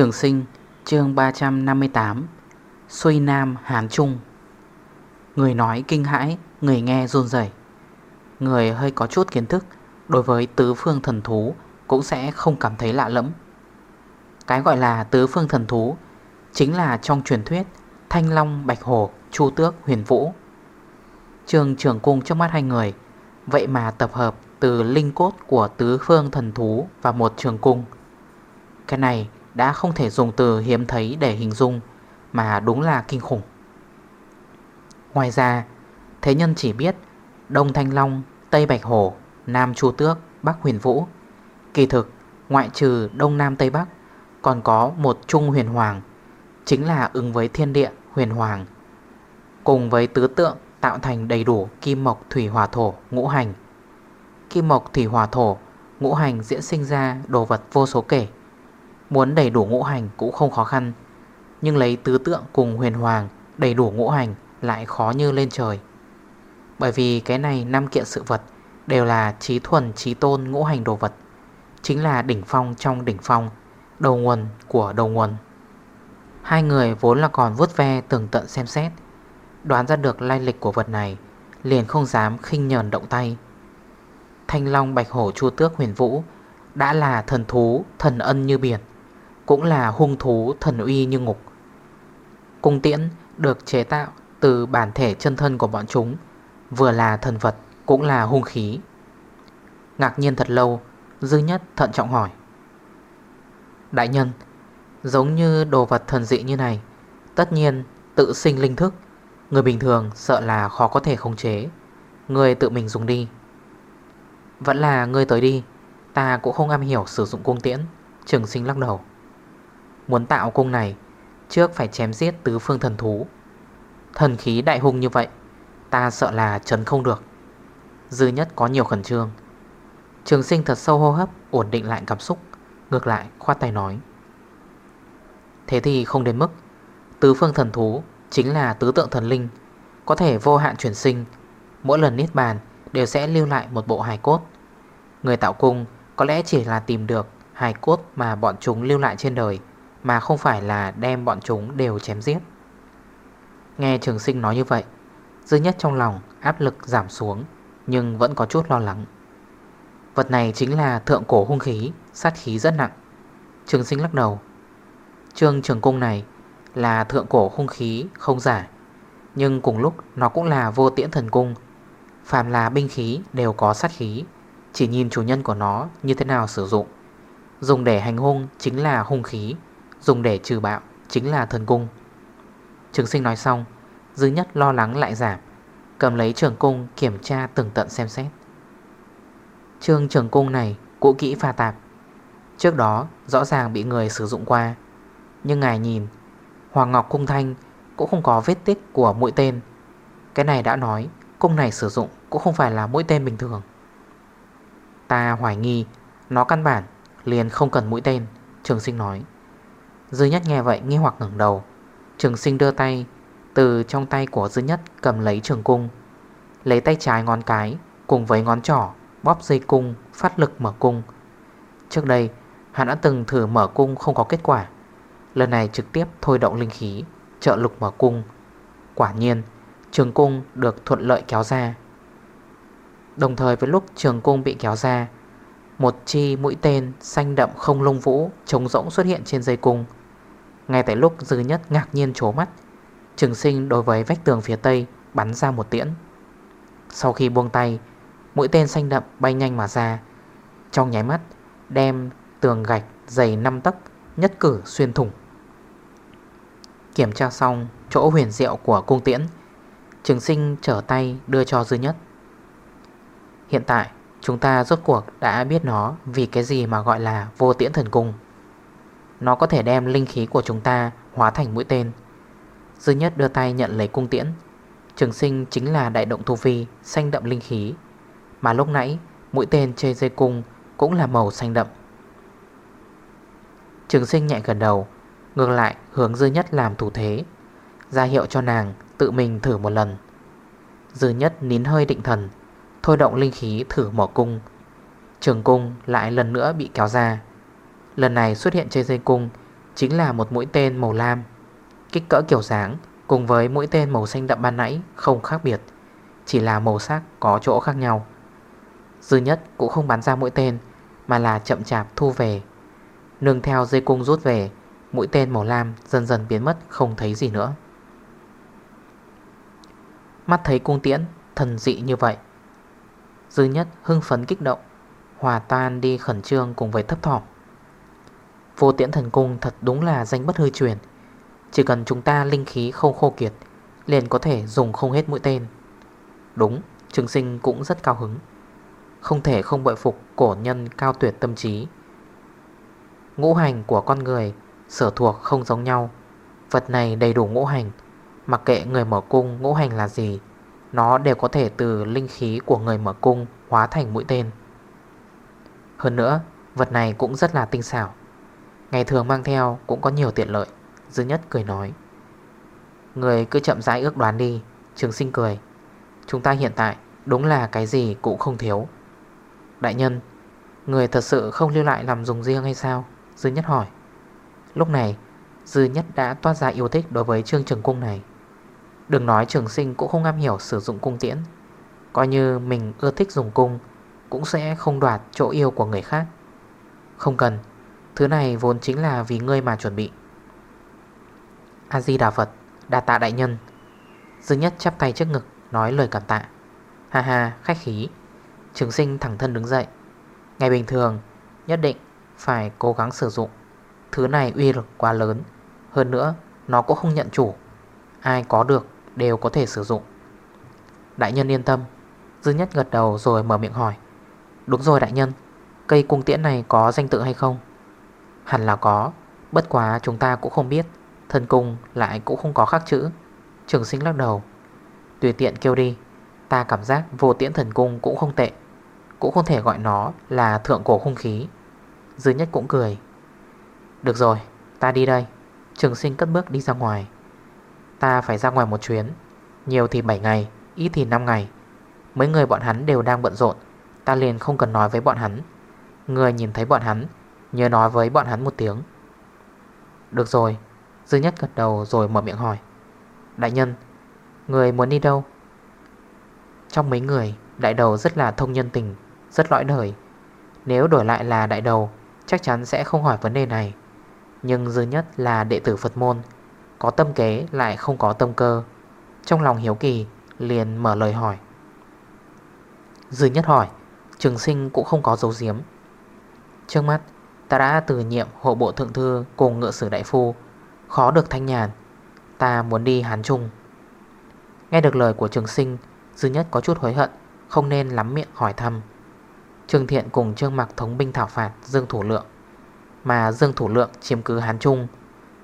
Trường sinh chương 358 Xuôi Nam Hán Trung. Người nói kinh hãi, người nghe run rẩy. Người hơi có chút kiến thức Đối với tứ phương thần thú Cũng sẽ không cảm thấy lạ lẫm. Cái gọi là tứ phương thần thú Chính là trong truyền thuyết Thanh Long, Bạch Hồ, Chu Tước, Huyền Vũ. Trường trưởng cung trong mắt hai người Vậy mà tập hợp từ linh cốt của tứ phương thần thú Và một trường cung. Cái này đã không thể dùng từ hiếm thấy để hình dung Mà đúng là kinh khủng. Ngoài ra Thế nhân chỉ biết Đông Thanh Long, Tây Bạch Hổ, Nam Chu Tước, Bắc Huyền Vũ. Kỳ thực ngoại trừ Đông Nam Tây Bắc Còn có một Trung Huyền Hoàng Chính là ứng với thiên địa Huyền Hoàng Cùng với tứ tượng tạo thành đầy đủ Kim Mộc Thủy Hòa Thổ ngũ hành. Kim Mộc Thủy Hòa Thổ ngũ hành diễn sinh ra đồ vật vô số kể. Muốn đầy đủ ngũ hành cũng không khó khăn. Nhưng lấy tứ tượng cùng huyền hoàng đầy đủ ngũ hành lại khó như lên trời. Bởi vì cái này năm kiện sự vật đều là trí thuần, trí tôn ngũ hành đồ vật. Chính là đỉnh phong trong đỉnh phong, Đầu nguồn của đầu nguồn. Hai người vốn là còn vuốt ve tường tận xem xét. Đoán ra được lai lịch của vật này, Liền không dám khinh nhờn động tay. Thanh Long, Bạch Hổ, Chu Tước, Huyền Vũ Đã là thần thú, thần ân như biển cũng là hung thú thần uy như ngục. Cung tiễn được chế tạo từ bản thể chân thân của bọn chúng, Vừa là thần vật cũng là hung khí. Ngạc nhiên thật lâu, Dư nhất thận trọng hỏi. Đại nhân, Giống như đồ vật thần dị như này, Tất nhiên tự sinh linh thức, Người bình thường sợ là khó có thể khống chế. Người tự mình dùng đi. Vẫn là người tới đi, Ta cũng không am hiểu sử dụng cung tiễn, Trường sinh lắc đầu. Muốn tạo cung này, Trước phải chém giết tứ phương thần thú. Thần khí đại hung như vậy, Ta sợ là chấn không được. Dư nhất có nhiều khẩn trương. Trường sinh thật sâu hô hấp, Ổn định lại cảm xúc, Ngược lại khoát tay nói. Thế thì không đến mức, Tứ phương thần thú chính là tứ tượng thần linh, Có thể vô hạn chuyển sinh. Mỗi lần niết bàn đều sẽ lưu lại một bộ hài cốt. Người tạo cung có lẽ chỉ là tìm được hài cốt mà bọn chúng lưu lại trên đời mà không phải là đem bọn chúng đều chém giết. Nghe trường sinh nói như vậy Dư nhất trong lòng áp lực giảm xuống, Nhưng vẫn có chút lo lắng. Vật này chính là thượng cổ hung khí, Sát khí rất nặng. Trường sinh lắc đầu. Trương trường cung này là thượng cổ hung khí không giả, Nhưng cùng lúc nó cũng là vô tiễn thần cung. Phàm là binh khí đều có sát khí, Chỉ nhìn chủ nhân của nó như thế nào sử dụng. Dùng để hành hung chính là hung khí. Dùng để trừ bạo Chính là thần cung. Trường sinh nói xong, Dư nhất lo lắng lại giảm, Cầm lấy trường cung kiểm tra từng tận xem xét. Trương trường cung này Cũ kỹ pha tạp. Trước đó, rõ ràng bị người sử dụng qua. Nhưng ngài nhìn, Hoàng Ngọc Cung Thanh Cũng không có vết tích của mũi tên. Cái này đã nói, Cung này sử dụng cũng không phải là mũi tên bình thường. Ta hoài nghi, Nó căn bản liền không cần mũi tên, Trường sinh nói. Dư nhất nghe vậy nghi hoặc ngẩng đầu. Trường sinh đưa tay, Từ trong tay của dư nhất cầm lấy trường cung. Lấy tay trái ngón cái, Cùng với ngón trỏ, Bóp dây cung, phát lực mở cung. Trước đây, hắn đã từng thử mở cung không có kết quả. Lần này trực tiếp thôi động linh khí, Trợ lục mở cung. Quả nhiên, trường cung được thuận lợi kéo ra. Đồng thời với lúc trường cung bị kéo ra, Một chi mũi tên xanh đậm không lông vũ Trống rỗng xuất hiện trên dây cung ngay tại lúc dư nhất ngạc nhiên trố mắt, Trường sinh đối với vách tường phía tây Bắn ra một tiễn. Sau khi buông tay, Mũi tên xanh đậm bay nhanh mà ra. Trong nháy mắt, Đem tường gạch dày 5 tấc Nhất cử xuyên thủng. Kiểm tra xong Chỗ huyền diệu của cung tiễn, Trường sinh trở tay đưa cho dư nhất. Hiện tại, Chúng ta rốt cuộc đã biết nó vì cái gì mà gọi là vô tiễn thần cung. Nó có thể đem linh khí của chúng ta hóa thành mũi tên. Dư nhất đưa tay nhận lấy cung tiễn. Trường sinh chính là đại động thu vi Xanh đậm linh khí. Mà lúc nãy, mũi tên chơi dây cung Cũng là màu xanh đậm. Trường sinh nhẹ gần đầu, Ngược lại hướng dư nhất làm thủ thế. Ra hiệu cho nàng tự mình thử một lần. Dư nhất nín hơi định thần, Thôi động linh khí thử mở cung. Trường cung lại lần nữa bị kéo ra. Lần này xuất hiện trên dây cung Chính là một mũi tên màu lam, Kích cỡ kiểu dáng Cùng với mũi tên màu xanh đậm ban nãy Không khác biệt, Chỉ là màu sắc có chỗ khác nhau. Dư nhất cũng không bắn ra mũi tên, Mà là chậm chạp thu về. Nương theo dây cung rút về, Mũi tên màu lam dần dần biến mất Không thấy gì nữa. Mắt thấy cung tiễn thần dị như vậy, Dư nhất hưng phấn kích động, Hòa tan đi khẩn trương cùng với thấp thỏm. Vô tiễn thần cung thật đúng là danh bất hư truyền. Chỉ cần chúng ta linh khí không khô kiệt Liền có thể dùng không hết mũi tên. Đúng, trường sinh cũng rất cao hứng. Không thể không bội phục cổ nhân cao tuyệt tâm trí. Ngũ hành của con người sở thuộc không giống nhau. Vật này đầy đủ ngũ hành. Mặc kệ người mở cung ngũ hành là gì Nó đều có thể từ linh khí của người mở cung hóa thành mũi tên. Hơn nữa Vật này cũng rất là tinh xảo. Ngày thường mang theo cũng có nhiều tiện lợi. Dư nhất cười nói. Người cứ chậm rãi ước đoán đi, Trường sinh cười. Chúng ta hiện tại đúng là cái gì cũng không thiếu. Đại nhân, Người thật sự không lưu lại làm dùng riêng hay sao? Dư nhất hỏi. Lúc này, Dư nhất đã toát ra yêu thích đối với trương trường cung này. Đừng nói trường sinh cũng không am hiểu sử dụng cung tiễn. Coi như mình ưa thích dùng cung, Cũng sẽ không đoạt chỗ yêu của người khác. Không cần Thứ này vốn chính là vì ngươi mà chuẩn bị. A-di-đà Phật Đà tạ đại nhân. Dư nhất chắp tay trước ngực, Nói lời cảm tạ. Ha ha, khách khí. Trường sinh thẳng thân đứng dậy. Ngày bình thường, nhất định phải cố gắng sử dụng. Thứ này uy lực quá lớn. Hơn nữa, nó cũng không nhận chủ. Ai có được đều có thể sử dụng. Đại nhân yên tâm. Dư nhất gật đầu rồi mở miệng hỏi. Đúng rồi đại nhân, Cây cung tiễn này có danh tự hay không? Hẳn là có, Bất quá chúng ta cũng không biết Thần cung lại cũng không có khắc chữ. Trường sinh lắc đầu. Tùy tiện kêu đi, Ta cảm giác vô tiễn thần cung cũng không tệ, Cũng không thể gọi nó là thượng cổ hung khí. Dư nhất cũng cười. Được rồi, ta đi đây. Trường sinh cất bước đi ra ngoài. Ta phải ra ngoài một chuyến, Nhiều thì 7 ngày, Ít thì 5 ngày. Mấy người bọn hắn đều đang bận rộn, Ta liền không cần nói với bọn hắn. Người nhìn thấy bọn hắn Nhớ nói với bọn hắn một tiếng. Được rồi, Dư nhất gật đầu rồi mở miệng hỏi. Đại nhân, Người muốn đi đâu? Trong mấy người, Đại đầu rất là thông nhân tình, Rất lõi đời. Nếu đổi lại là đại đầu, Chắc chắn sẽ không hỏi vấn đề này. Nhưng dư nhất là đệ tử Phật môn, có tâm kế lại không có tâm cơ. Trong lòng hiếu kỳ, liền mở lời hỏi. Dư nhất hỏi, Trường sinh cũng không có dấu diếm Trước mắt Ta đã từ nhiệm hộ bộ thượng thư Cùng ngựa sử đại phu. Khó được thanh nhàn. Ta muốn đi Hán Trung. Nghe được lời của trường sinh Dư nhất có chút hối hận, Không nên lắm miệng hỏi thăm. Trương Thiện cùng Trương mạc thống binh thảo phạt Dương Thủ Lượng, Mà Dương Thủ Lượng chiếm cứ Hán Trung.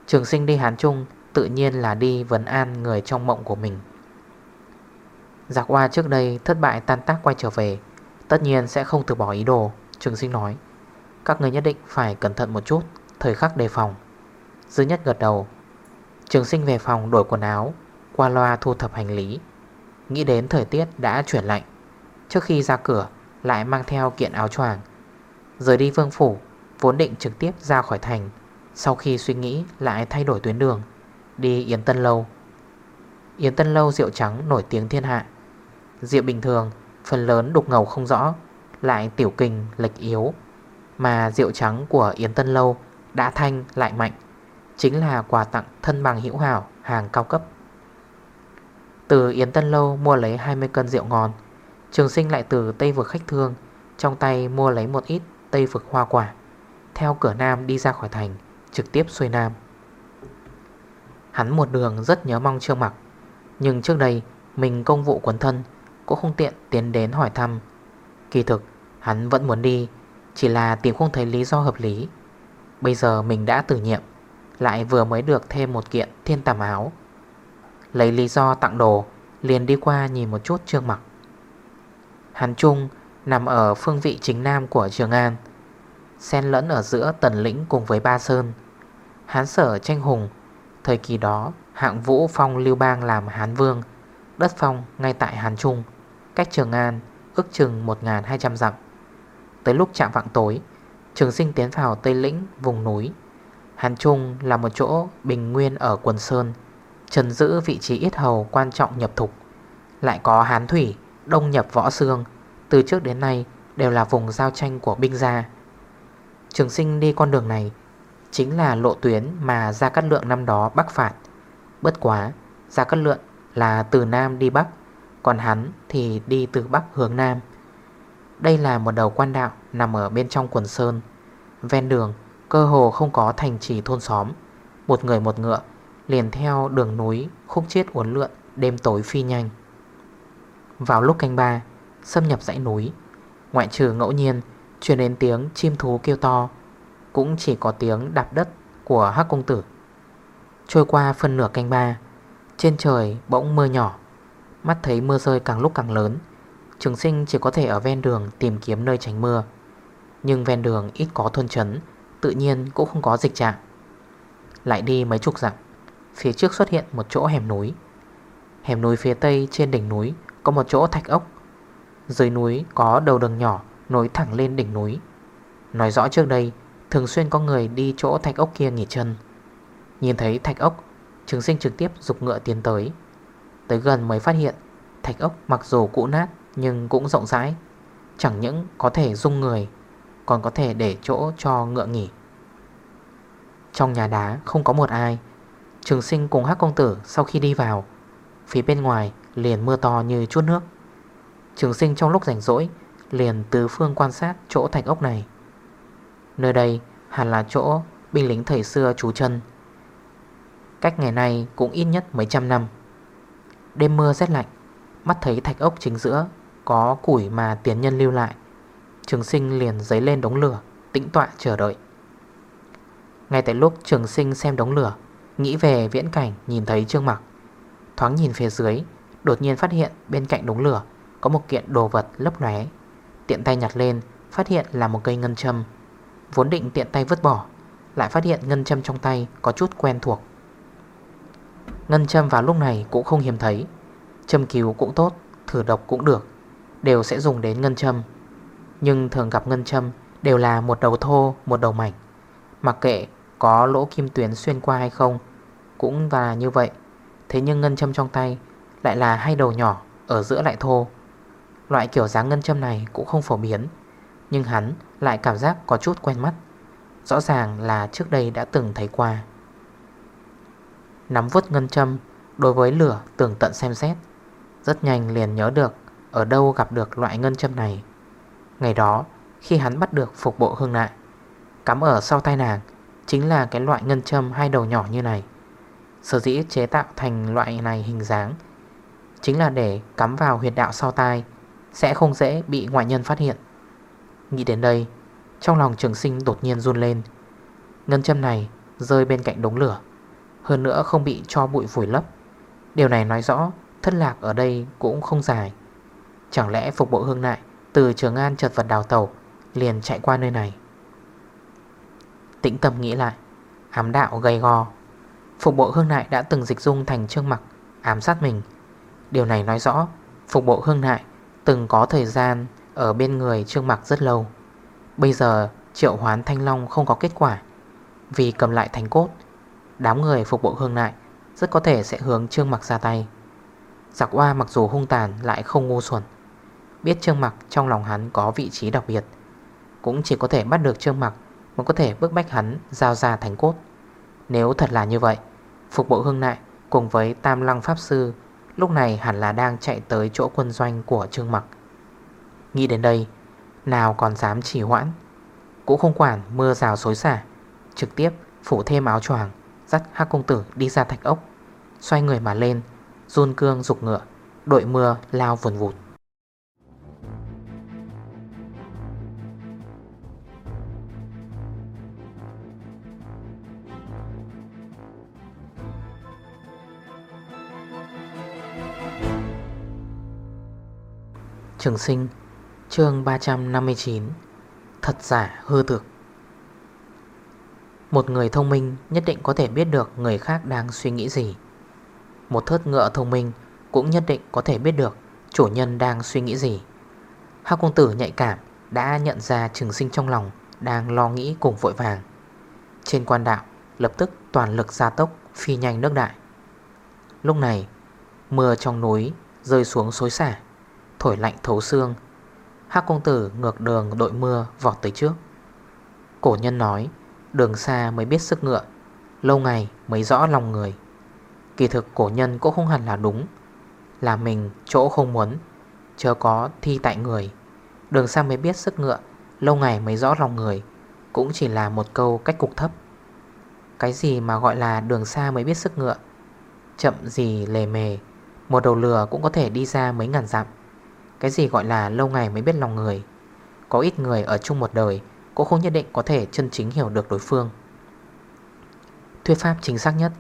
Trường sinh đi Hán Trung Tự nhiên là đi vấn an người trong mộng của mình. Giặc hoa trước đây thất bại tan tác quay trở về, Tất nhiên sẽ không từ bỏ ý đồ, Trường sinh nói. Các người nhất định phải cẩn thận một chút. Thời khắc đề phòng. Dư nhất gật đầu. Trường sinh về phòng đổi quần áo, Qua loa thu thập hành lý. Nghĩ đến thời tiết đã chuyển lạnh. Trước khi ra cửa, Lại mang theo kiện áo choàng. Rời đi vương phủ, Vốn định trực tiếp ra khỏi thành. Sau khi suy nghĩ, lại thay đổi tuyến đường. Đi Yến Tân Lâu. Yến Tân Lâu rượu trắng nổi tiếng thiên hạ. Rượu bình thường, Phần lớn đục ngầu không rõ, Lại tiểu kinh lệch yếu. Mà rượu trắng của Yến Tân Lâu Đã thanh lại mạnh, Chính là quà tặng thân bằng hữu hảo Hàng cao cấp. Từ Yến Tân Lâu mua lấy 20 cân rượu ngon, Trường sinh lại từ Tây vực khách thương, Trong tay mua lấy một ít Tây vực hoa quả, Theo cửa Nam đi ra khỏi thành, Trực tiếp xuôi Nam. Hắn một đường rất nhớ mong Trương Mặc, Nhưng trước đây mình công vụ quấn thân Cũng không tiện tiến đến hỏi thăm. Kỳ thực, Hắn vẫn muốn đi chỉ là tìm không thấy lý do hợp lý. Bây giờ mình đã tử nhiệm Lại vừa mới được thêm một kiện thiên tàm áo. Lấy lý do tặng đồ, Liền đi qua nhìn một chút Trương Mặc. Hàn Trung nằm ở phương vị chính nam của Trường An, Xen lẫn ở giữa Tần Lĩnh cùng với Ba Sơn. Hán sở tranh hùng, Thời kỳ đó, hạng vũ phong lưu bang làm Hán Vương, Đất phong ngay tại Hàn Trung, Cách Trường An ước chừng 1.200 dặm. Tới lúc chạm vạng tối, Trường sinh tiến vào Tây Lĩnh, vùng núi. Hàn Trung là một chỗ bình nguyên ở quần Sơn Trần giữ vị trí ít hầu quan trọng nhập thục. Lại có Hán Thủy, Đông nhập Võ Sương, Từ trước đến nay đều là vùng giao tranh của binh gia. Trường sinh đi con đường này Chính là lộ tuyến mà Gia Cát Lượng năm đó bắc phạt. Bất quá, Gia Cát Lượng là từ Nam đi Bắc, Còn hắn thì đi từ Bắc hướng Nam. Đây là một đầu quan đạo nằm ở bên trong quần sơn. Ven đường, cơ hồ không có thành trì thôn xóm. Một người một ngựa, liền theo đường núi, khúc chết uốn lượn, đêm tối phi nhanh. Vào lúc canh ba, Xâm nhập dãy núi, Ngoại trừ ngẫu nhiên, Truyền đến tiếng chim thú kêu to, Cũng chỉ có tiếng đạp đất của hắc công tử. Trôi qua phân nửa canh ba, Trên trời bỗng mưa nhỏ, Mắt thấy mưa rơi càng lúc càng lớn Trường sinh chỉ có thể ở ven đường tìm kiếm nơi tránh mưa. Nhưng ven đường ít có thôn trấn, Tự nhiên cũng không có dịch trạng. Lại đi mấy chục dặm, Phía trước xuất hiện một chỗ hẻm núi. Hẻm núi phía tây trên đỉnh núi Có một chỗ thạch ốc. Dưới núi có đầu đường nhỏ Nối thẳng lên đỉnh núi. Nói rõ trước đây, Thường xuyên có người đi chỗ thạch ốc kia nghỉ chân. Nhìn thấy thạch ốc, Trường sinh trực tiếp dục ngựa tiến tới. Tới gần mới phát hiện, Thạch ốc mặc dù cũ nát nhưng cũng rộng rãi. Chẳng những có thể dung người, Còn có thể để chỗ cho ngựa nghỉ. Trong nhà đá không có một ai. Trường sinh cùng hắc công tử Sau khi đi vào, Phía bên ngoài liền mưa to như chút nước. Trường sinh trong lúc rảnh rỗi Liền tứ phương quan sát chỗ thạch ốc này. Nơi đây hẳn là chỗ binh lính thời xưa trú chân. Cách ngày nay cũng ít nhất mấy trăm năm. Đêm mưa rét lạnh, Mắt thấy thạch ốc chính giữa có củi mà tiền nhân lưu lại. Trường sinh liền giấy lên đống lửa, Tĩnh tọa chờ đợi. Ngay tại lúc trường sinh xem đống lửa, Nghĩ về viễn cảnh, nhìn thấy trương mặc. Thoáng nhìn phía dưới, Đột nhiên phát hiện bên cạnh đống lửa Có một kiện đồ vật lấp lóe. Tiện tay nhặt lên, Phát hiện là một cây ngân châm. Vốn định tiện tay vứt bỏ, Lại phát hiện ngân châm trong tay có chút quen thuộc. Ngân châm vào lúc này cũng không hiếm thấy. Châm cứu cũng tốt, Thử độc cũng được. Đều sẽ dùng đến ngân châm. Nhưng thường gặp ngân châm Đều là một đầu thô, một đầu mảnh. Mặc kệ có lỗ kim tuyến xuyên qua hay không Cũng và như vậy. Thế nhưng ngân châm trong tay Lại là hai đầu nhỏ Ở giữa lại thô. Loại kiểu dáng ngân châm này cũng không phổ biến Nhưng hắn lại cảm giác có chút quen mắt. Rõ ràng là trước đây đã từng thấy qua. Nắm vút ngân châm Đối với lửa tưởng tận xem xét Rất nhanh liền nhớ được ở đâu gặp được loại ngân châm này. Ngày đó, khi hắn bắt được phục bộ hương nại, Cắm ở sau tay nàng Chính là cái loại ngân châm hai đầu nhỏ như này. Sở dĩ chế tạo thành loại này hình dáng Chính là để cắm vào huyệt đạo sau tai, Sẽ không dễ bị ngoại nhân phát hiện. Nghĩ đến đây, Trong lòng trường sinh đột nhiên run lên. Ngân châm này rơi bên cạnh đống lửa, hơn nữa không bị cho bụi vùi lấp. Điều này nói rõ Thất lạc ở đây cũng không dài. Chẳng lẽ phục bộ hương nại Từ Trường An chợt vật đào tàu Liền chạy qua nơi này? Tĩnh tâm nghĩ lại, Ám đạo gây go. Phục bộ hương nại đã từng dịch dung thành trương mặc, Ám sát mình. Điều này nói rõ, Phục bộ hương nại từng có thời gian Ở bên người trương mặc rất lâu. Bây giờ, triệu hoán thanh long không có kết quả. Vì cầm lại thành cốt, Đám người phục bộ hương nại Rất có thể sẽ hướng Trương Mặc ra tay. Giặc hoa mặc dù hung tàn lại không ngu xuẩn. Biết Trương Mặc trong lòng hắn có vị trí đặc biệt. Cũng chỉ có thể bắt được Trương Mặc Mới có thể bức bách hắn giao ra thành cốt. Nếu thật là như vậy, Phục bộ hương nại cùng với Tam Lăng Pháp Sư Lúc này hẳn là đang chạy tới chỗ quân doanh của Trương Mặc. Nghĩ đến đây, Nào còn dám chỉ hoãn? Cũng không quản mưa rào xối xả, Trực tiếp phủ thêm áo choàng, Dắt hắc công tử đi ra thạch ốc, Xoay người mà lên, Run cương dục ngựa, Đội mưa lao vùn vụt. Trường sinh, chương 359 Thật giả hư thực. Một người thông minh nhất định có thể biết được người khác đang suy nghĩ gì. Một thớt ngựa thông minh cũng nhất định có thể biết được chủ nhân đang suy nghĩ gì. Hác công tử nhạy cảm đã nhận ra trường sinh trong lòng đang lo nghĩ cùng vội vàng. Trên quan đạo, lập tức toàn lực gia tốc, phi nhanh nước đại. Lúc này, mưa trong núi rơi xuống xối xả. Thổi lạnh thấu xương. Hác công tử ngược đường đội mưa vọt tới trước. Cổ nhân nói, Đường xa mới biết sức ngựa, Lâu ngày mới rõ lòng người. Kỳ thực cổ nhân cũng không hẳn là đúng, Là mình chỗ không muốn Chờ có thi tại người. Đường xa mới biết sức ngựa, Lâu ngày mới rõ lòng người, Cũng chỉ là một câu cách cục thấp. Cái gì mà gọi là đường xa mới biết sức ngựa? Chậm gì lề mề, Một đầu lừa cũng có thể đi ra mấy ngàn dặm cái gì gọi là lâu ngày mới biết lòng người? Có ít người ở chung một đời, Cũng không nhất định có thể chân chính hiểu được đối phương. Thuyết pháp chính xác nhất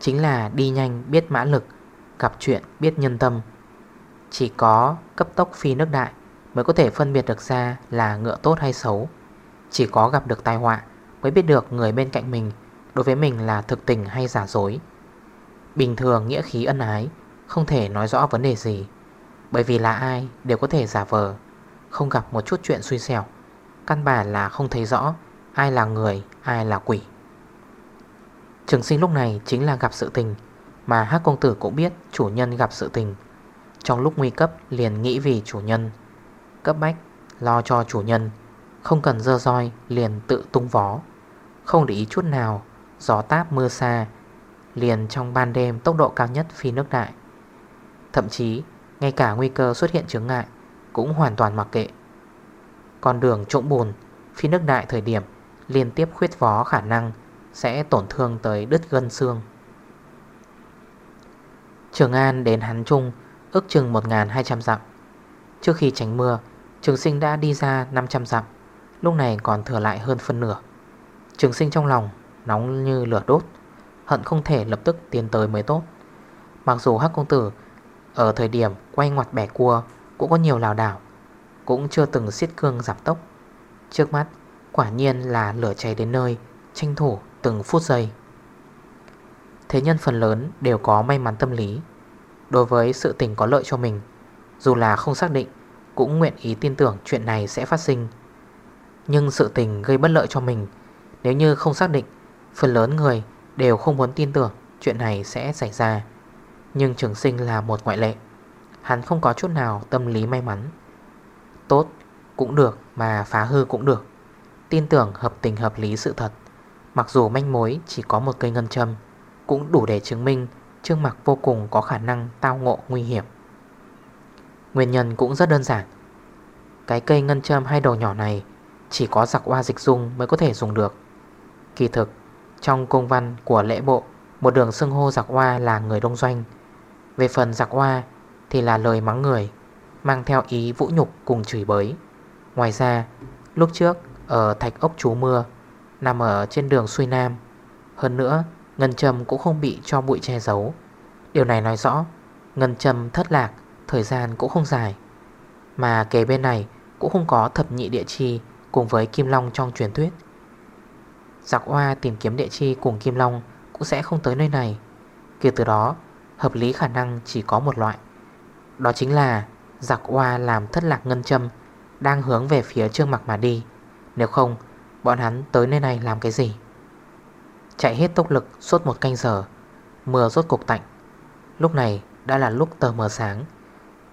Chính là đi nhanh biết mã lực, Gặp chuyện biết nhân tâm. Chỉ có cấp tốc phi nước đại Mới có thể phân biệt được ra là ngựa tốt hay xấu. Chỉ có gặp được tai họa Mới biết được người bên cạnh mình Đối với mình là thực tình hay giả dối. Bình thường nghĩa khí ân ái Không thể nói rõ vấn đề gì bởi vì là ai đều có thể giả vờ Không gặp một chút chuyện xui xẻo. Căn bản là không thấy rõ Ai là người, ai là quỷ. Trường sinh lúc này chính là gặp sự tình Mà hát công tử cũng biết chủ nhân gặp sự tình. Trong lúc nguy cấp liền nghĩ vì chủ nhân Cấp bách lo cho chủ nhân Không cần dơ roi liền tự tung vó. Không để ý chút nào Gió táp mưa xa Liền trong ban đêm tốc độ cao nhất phi nước đại. Thậm chí ngay cả nguy cơ xuất hiện chứng ngại Cũng hoàn toàn mặc kệ. Con đường trộm bùn, Phi nước đại thời điểm, Liên tiếp khuyết vó khả năng Sẽ tổn thương tới đứt gân xương. Trường An đến Hán Trung Ước chừng 1.200 dặm. Trước khi tránh mưa, Trường sinh đã đi ra 500 dặm, Lúc này còn thừa lại hơn phân nửa. Trường sinh trong lòng Nóng như lửa đốt, Hận không thể lập tức tiến tới mới tốt. Mặc dù Hắc Công Tử ở thời điểm quay ngoặt bẻ cua, Cũng có nhiều lào đảo, Cũng chưa từng xiết cương giảm tốc. Trước mắt, quả nhiên là lửa cháy đến nơi, Tranh thủ từng phút giây. Thế nhân phần lớn đều có may mắn tâm lý. Đối với sự tình có lợi cho mình, Dù là không xác định, Cũng nguyện ý tin tưởng chuyện này sẽ phát sinh. Nhưng sự tình gây bất lợi cho mình, Nếu như không xác định, Phần lớn người đều không muốn tin tưởng Chuyện này sẽ xảy ra nhưng trường sinh là một ngoại lệ. Hắn không có chút nào tâm lý may mắn. Tốt, cũng được, mà phá hư cũng được. Tin tưởng hợp tình hợp lý sự thật. Mặc dù manh mối chỉ có một cây ngân châm, Cũng đủ để chứng minh Trương mặc vô cùng có khả năng tao ngộ nguy hiểm. Nguyên nhân cũng rất đơn giản. Cái cây ngân châm hai đầu nhỏ này Chỉ có giặc hoa dịch dung mới có thể dùng được. Kỳ thực, Trong công văn của lễ bộ, Một đường xưng hô giặc hoa là người đông doanh về phần giặc hoa thì là lời mắng người, Mang theo ý vũ nhục cùng chửi bới. Ngoài ra, lúc trước ở thạch ốc chú mưa, Nằm ở trên đường xuôi nam, Hơn nữa, Ngân trầm cũng không bị cho bụi che giấu. Điều này nói rõ, Ngân trầm thất lạc, Thời gian cũng không dài. Mà kề bên này cũng không có thập nhị địa chi Cùng với Kim Long trong truyền thuyết. Giặc hoa tìm kiếm địa chi cùng Kim Long Cũng sẽ không tới nơi này. Kể từ đó Hợp lý khả năng chỉ có một loại. Đó chính là giặc hoa làm thất lạc ngân châm, Đang hướng về phía trương mặt mà đi. Nếu không, Bọn hắn tới nơi này làm cái gì? Chạy hết tốc lực, suốt một canh giờ, Mưa rốt cục tạnh. Lúc này đã là lúc tờ mờ sáng,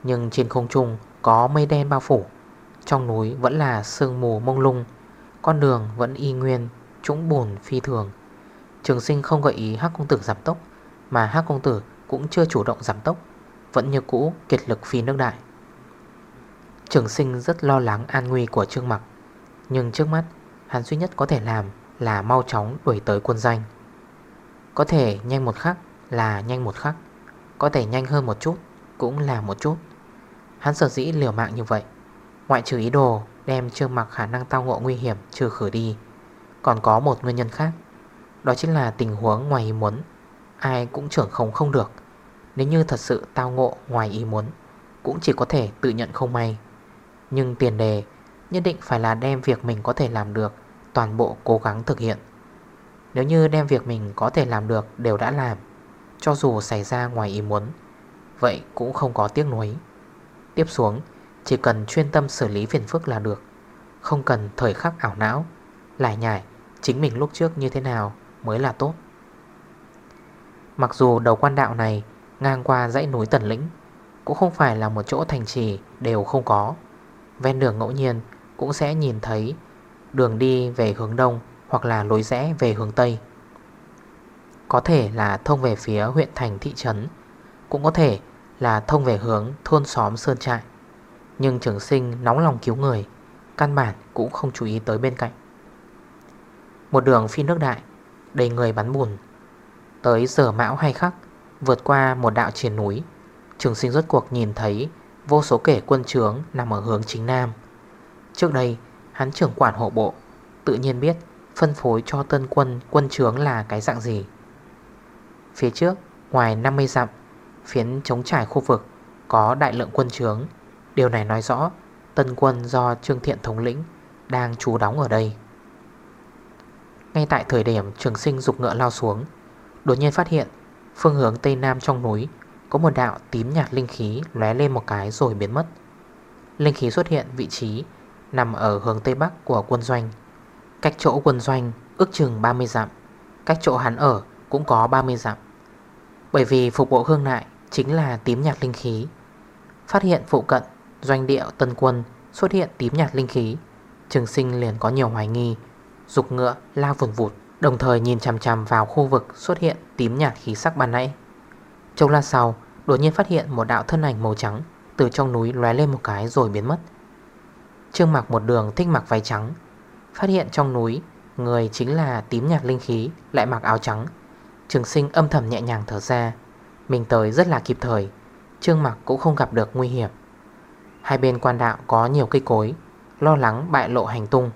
Nhưng trên không trung có mây đen bao phủ. Trong núi vẫn là sương mù mông lung, Con đường vẫn y nguyên, Trũng bùn phi thường. Trường sinh không gợi ý Hắc Công Tử giảm tốc, Mà Hắc Công Tử cũng chưa chủ động giảm tốc, Vẫn như cũ kiệt lực phi nước đại. Trường sinh rất lo lắng an nguy của Trương Mặc, Nhưng trước mắt, Hắn duy nhất có thể làm là mau chóng đuổi tới quân danh Có thể nhanh một khắc là nhanh một khắc, Có thể nhanh hơn một chút cũng là một chút. Hắn sở dĩ liều mạng như vậy, Ngoại trừ ý đồ đem Trương Mặc khả năng tao ngộ nguy hiểm trừ khử đi. Còn có một nguyên nhân khác, Đó chính là tình huống ngoài ý muốn. Ai cũng trưởng không không được. Nếu như thật sự tao ngộ ngoài ý muốn, Cũng chỉ có thể tự nhận không may. Nhưng tiền đề nhất định phải là đem việc mình có thể làm được, Toàn bộ cố gắng thực hiện. Nếu như đem việc mình có thể làm được đều đã làm, Cho dù xảy ra ngoài ý muốn, Vậy cũng không có tiếc nuối. Tiếp xuống, Chỉ cần chuyên tâm xử lý phiền phức là được. Không cần thời khắc ảo não, Lại nhải Chính mình lúc trước như thế nào mới là tốt. Mặc dù đầu quan đạo này Ngang qua dãy núi Tần Lĩnh, Cũng không phải là một chỗ thành trì đều không có. Ven đường ngẫu nhiên Cũng sẽ nhìn thấy Đường đi về hướng đông Hoặc là lối rẽ về hướng tây. Có thể là thông về phía huyện thành thị trấn, Cũng có thể là thông về hướng thôn xóm sơn trại. Nhưng trường sinh nóng lòng cứu người, Căn bản cũng không chú ý tới bên cạnh. Một đường phi nước đại, Đầy người bắn bùn Tới giờ mão hay khắc, Vượt qua một đạo triển núi. Trường sinh rốt cuộc nhìn thấy Vô số kể quân trướng nằm ở hướng chính nam. Trước đây, hắn trưởng quản hộ bộ, Tự nhiên biết phân phối cho tân quân quân trướng là cái dạng gì. Phía trước, ngoài 50 dặm, Phiến chống trải khu vực Có đại lượng quân trướng. Điều này nói rõ Tân quân do Trương Thiện thống lĩnh Đang trú đóng ở đây. Ngay tại thời điểm trường sinh dục ngựa lao xuống Đột nhiên phát hiện, Phương hướng Tây Nam trong núi, Có một đạo tím nhạt linh khí lóe lên một cái rồi biến mất. Linh khí xuất hiện vị trí Nằm ở hướng Tây Bắc của quân doanh. Cách chỗ quân doanh ước chừng 30 dặm, Cách chỗ hắn ở cũng có 30 dặm. Bởi vì phục bộ hương nại Chính là tím nhạt linh khí. Phát hiện phụ cận, Doanh địa tân quân xuất hiện tím nhạt linh khí, Trường sinh liền có nhiều hoài nghi, Dục ngựa lao vùn vụt. Đồng thời nhìn chằm chằm vào khu vực xuất hiện tím nhạt khí sắc ban nãy. Trong la sau, đột nhiên phát hiện một đạo thân ảnh màu trắng Từ trong núi lóe lên một cái rồi biến mất. Trương mặc một đường thích mặc váy trắng, Phát hiện trong núi Người chính là tím nhạt linh khí, Lại mặc áo trắng. Trường sinh âm thầm nhẹ nhàng thở ra, Mình tới rất là kịp thời, Trương mặc cũng không gặp được nguy hiểm. Hai bên quan đạo có nhiều cây cối, Lo lắng bại lộ hành tung.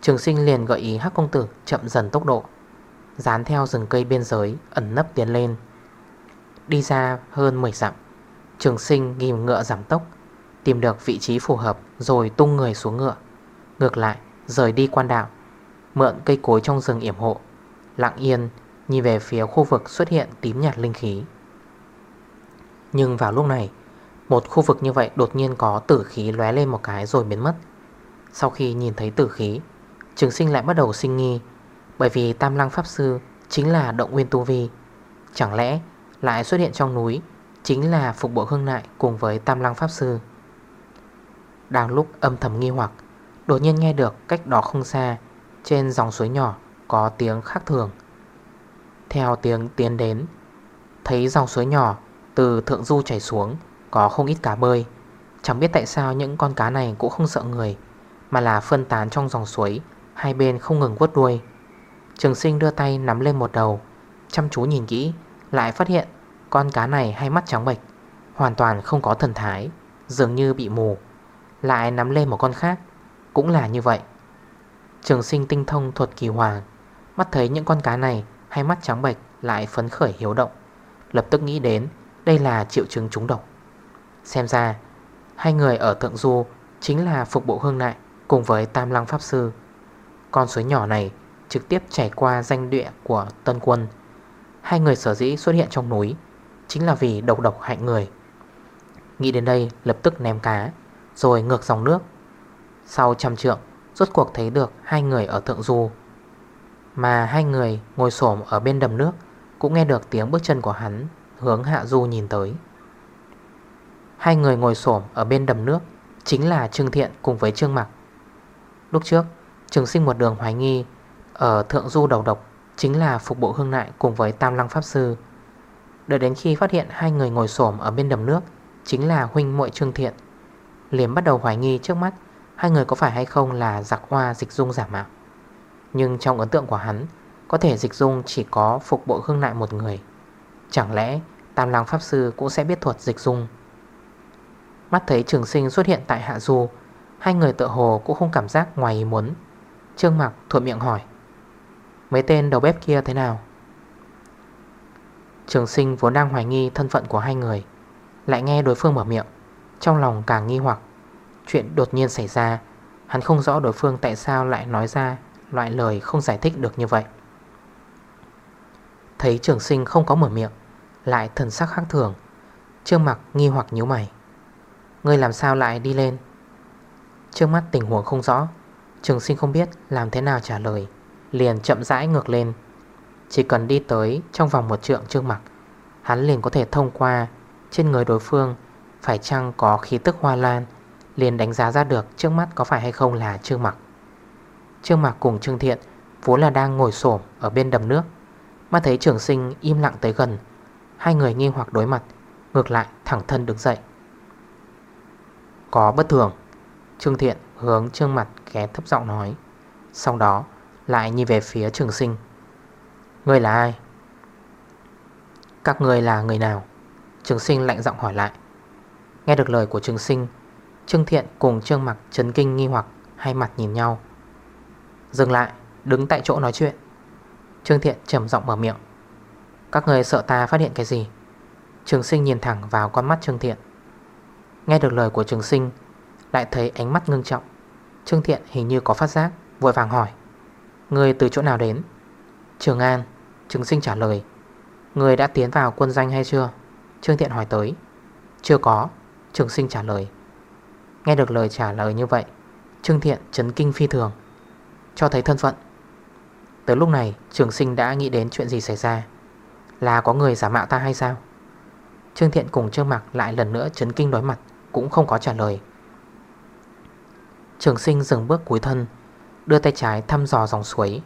Trường sinh liền gợi ý hắc công tử chậm dần tốc độ, Dán theo rừng cây biên giới, Ẩn nấp tiến lên. Đi ra hơn 10 dặm, Trường sinh ghim ngựa giảm tốc, Tìm được vị trí phù hợp Rồi tung người xuống ngựa. Ngược lại, rời đi quan đạo, Mượn cây cối trong rừng yểm hộ. Lặng yên, nhìn về phía khu vực xuất hiện tím nhạt linh khí. Nhưng vào lúc này, Một khu vực như vậy đột nhiên có tử khí lóe lên một cái rồi biến mất. Sau khi nhìn thấy tử khí Trường sinh lại bắt đầu sinh nghi. Bởi vì Tam Lăng Pháp Sư Chính là động nguyên tu vi. Chẳng lẽ lại xuất hiện trong núi Chính là phục bộ hương nại cùng với Tam Lăng Pháp Sư? Đang lúc âm thầm nghi hoặc, Đột nhiên nghe được cách đó không xa, Trên dòng suối nhỏ Có tiếng khác thường. Theo tiếng tiến đến, Thấy dòng suối nhỏ Từ thượng du chảy xuống, Có không ít cá bơi. Chẳng biết tại sao những con cá này cũng không sợ người, Mà là phân tán trong dòng suối Hai bên không ngừng quất đuôi. Trường sinh đưa tay nắm lên một đầu. Chăm chú nhìn kỹ, Lại phát hiện con cá này hay mắt trắng bệch, Hoàn toàn không có thần thái, Dường như bị mù. Lại nắm lên một con khác, Cũng là như vậy. Trường sinh tinh thông thuật kỳ hoàng Mắt thấy những con cá này hay mắt trắng bệch Lại phấn khởi hiếu động. Lập tức nghĩ đến, đây là triệu chứng trúng độc. Xem ra, Hai người ở Thượng Du Chính là phục bộ hương nại Cùng với Tam Lăng Pháp Sư con suối nhỏ này trực tiếp chảy qua danh địa của Tân Quân. Hai người sở dĩ xuất hiện trong núi Chính là vì độc độc hại người. Nghĩ đến đây, lập tức ném cá, Rồi ngược dòng nước. Sau trăm trượng, Rốt cuộc thấy được hai người ở Thượng Du. Mà hai người ngồi xổm ở bên đầm nước Cũng nghe được tiếng bước chân của hắn Hướng Hạ Du nhìn tới. Hai người ngồi xổm ở bên đầm nước Chính là Trương Thiện cùng với Trương Mặc. Lúc trước Trường sinh một đường hoài nghi, Ở thượng du đầu độc, Chính là phục bộ hương nại cùng với Tam Lăng Pháp Sư. Đợi đến khi phát hiện Hai người ngồi xổm ở bên đầm nước, Chính là huynh muội trương thiện. Liếm bắt đầu hoài nghi trước mắt, Hai người có phải hay không là giặc hoa dịch dung giả mạo. Nhưng trong ấn tượng của hắn, Có thể dịch dung chỉ có phục bộ hương nại một người. Chẳng lẽ Tam Lăng Pháp Sư cũng sẽ biết thuật dịch dung? Mắt thấy trường sinh xuất hiện tại Hạ Du, Hai người tự hồ cũng không cảm giác ngoài ý muốn. Trương Mạc thuận miệng hỏi, Mấy tên đầu bếp kia thế nào? Trường sinh vốn đang hoài nghi thân phận của hai người, Lại nghe đối phương mở miệng, Trong lòng càng nghi hoặc. Chuyện đột nhiên xảy ra, Hắn không rõ đối phương tại sao lại nói ra Loại lời không giải thích được như vậy. Thấy trường sinh không có mở miệng, Lại thần sắc khác thường, Trương mặt nghi hoặc nhíu mày. Ngươi làm sao lại đi lên? Trước mắt tình huống không rõ Trường sinh không biết làm thế nào trả lời, Liền chậm rãi ngược lên. Chỉ cần đi tới trong vòng một trượng trương mặt, Hắn liền có thể thông qua Trên người đối phương, Phải chăng có khí tức hoa lan, Liền đánh giá ra được trước mắt có phải hay không là trương mặt Trương mặt cùng trương thiện Vốn là đang ngồi xổm ở bên đầm nước Mà thấy trường sinh im lặng tới gần, Hai người nghi hoặc đối mặt, Ngược lại thẳng thân đứng dậy. Có bất thường. Trương Thiện hướng trương mặt ghé thấp giọng nói. Sau đó lại nhìn về phía trường sinh. Người là ai? Các người là người nào? Trường sinh lạnh giọng hỏi lại. Nghe được lời của trường sinh Trương Thiện cùng Trương Mặc chấn kinh nghi hoặc Hai mặt nhìn nhau. Dừng lại, đứng tại chỗ nói chuyện. Trương Thiện trầm giọng mở miệng. Các người sợ ta phát hiện cái gì? Trường sinh nhìn thẳng vào con mắt Trương Thiện. Nghe được lời của trường sinh Lại thấy ánh mắt ngưng trọng. Trương Thiện hình như có phát giác, Vội vàng hỏi Người từ chỗ nào đến? Trường An. Trường sinh trả lời Người đã tiến vào quân danh hay chưa? Trương Thiện hỏi tới, Chưa có. Trường sinh trả lời, Nghe được lời trả lời như vậy, Trương Thiện chấn kinh phi thường, Cho thấy thân phận. Tới lúc này, trường sinh đã nghĩ đến chuyện gì xảy ra, Là có người giả mạo ta hay sao? Trương Thiện cùng Trương Mạc lại lần nữa chấn kinh đối mặt, Cũng không có trả lời. Trường sinh dừng bước cuối thân Đưa tay trái thăm dò dòng suối.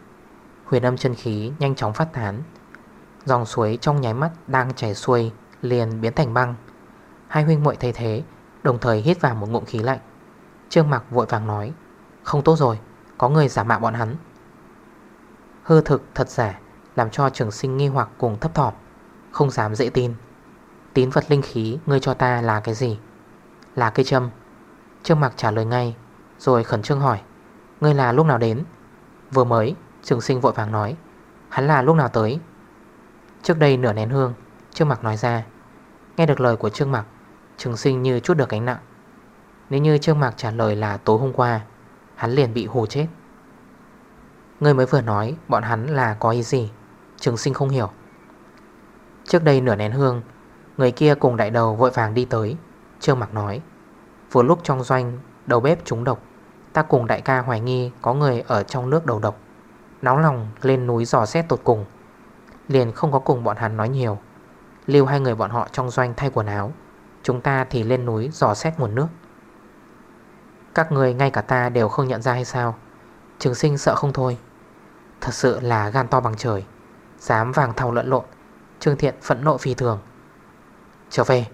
Huyền âm chân khí nhanh chóng phát tán. Dòng suối trong nháy mắt đang chảy xuôi Liền biến thành băng. Hai huynh muội thấy thế Đồng thời hít vào một ngụm khí lạnh. Trương Mặc vội vàng nói Không tốt rồi, có người giả mạo bọn hắn. Hư thực thật giả Làm cho trường sinh nghi hoặc cùng thấp thỏm Không dám dễ tin. Tín vật linh khí ngươi cho ta là cái gì? Là cây châm. Trương Mặc trả lời ngay rồi khẩn trương hỏi, Ngươi là lúc nào đến? Vừa mới, trường sinh vội vàng nói, Hắn là lúc nào tới? Trước đây nửa nén hương, Trương Mạc nói ra, Nghe được lời của Trương Mạc Trường sinh như chút được gánh nặng. Nếu như Trương Mạc trả lời là tối hôm qua, Hắn liền bị hù chết. Ngươi mới vừa nói bọn hắn là có ý gì? Trường sinh không hiểu. Trước đây nửa nén hương, Người kia cùng đại đầu vội vàng đi tới. Trương Mạc nói, Vừa lúc trong doanh đầu bếp trúng độc. Ta cùng đại ca hoài nghi có người ở trong nước đầu độc. Nóng lòng lên núi dò xét tột cùng. Liền không có cùng bọn hắn nói nhiều. Lưu hai người bọn họ trong doanh thay quần áo. Chúng ta thì lên núi dò xét nguồn nước. Các người ngay cả ta đều không nhận ra hay sao? Trường sinh sợ không thôi. Thật sự là gan to bằng trời. Dám vàng thau lẫn lộn. Trương Thiện phẫn nộ phi thường. Trở về.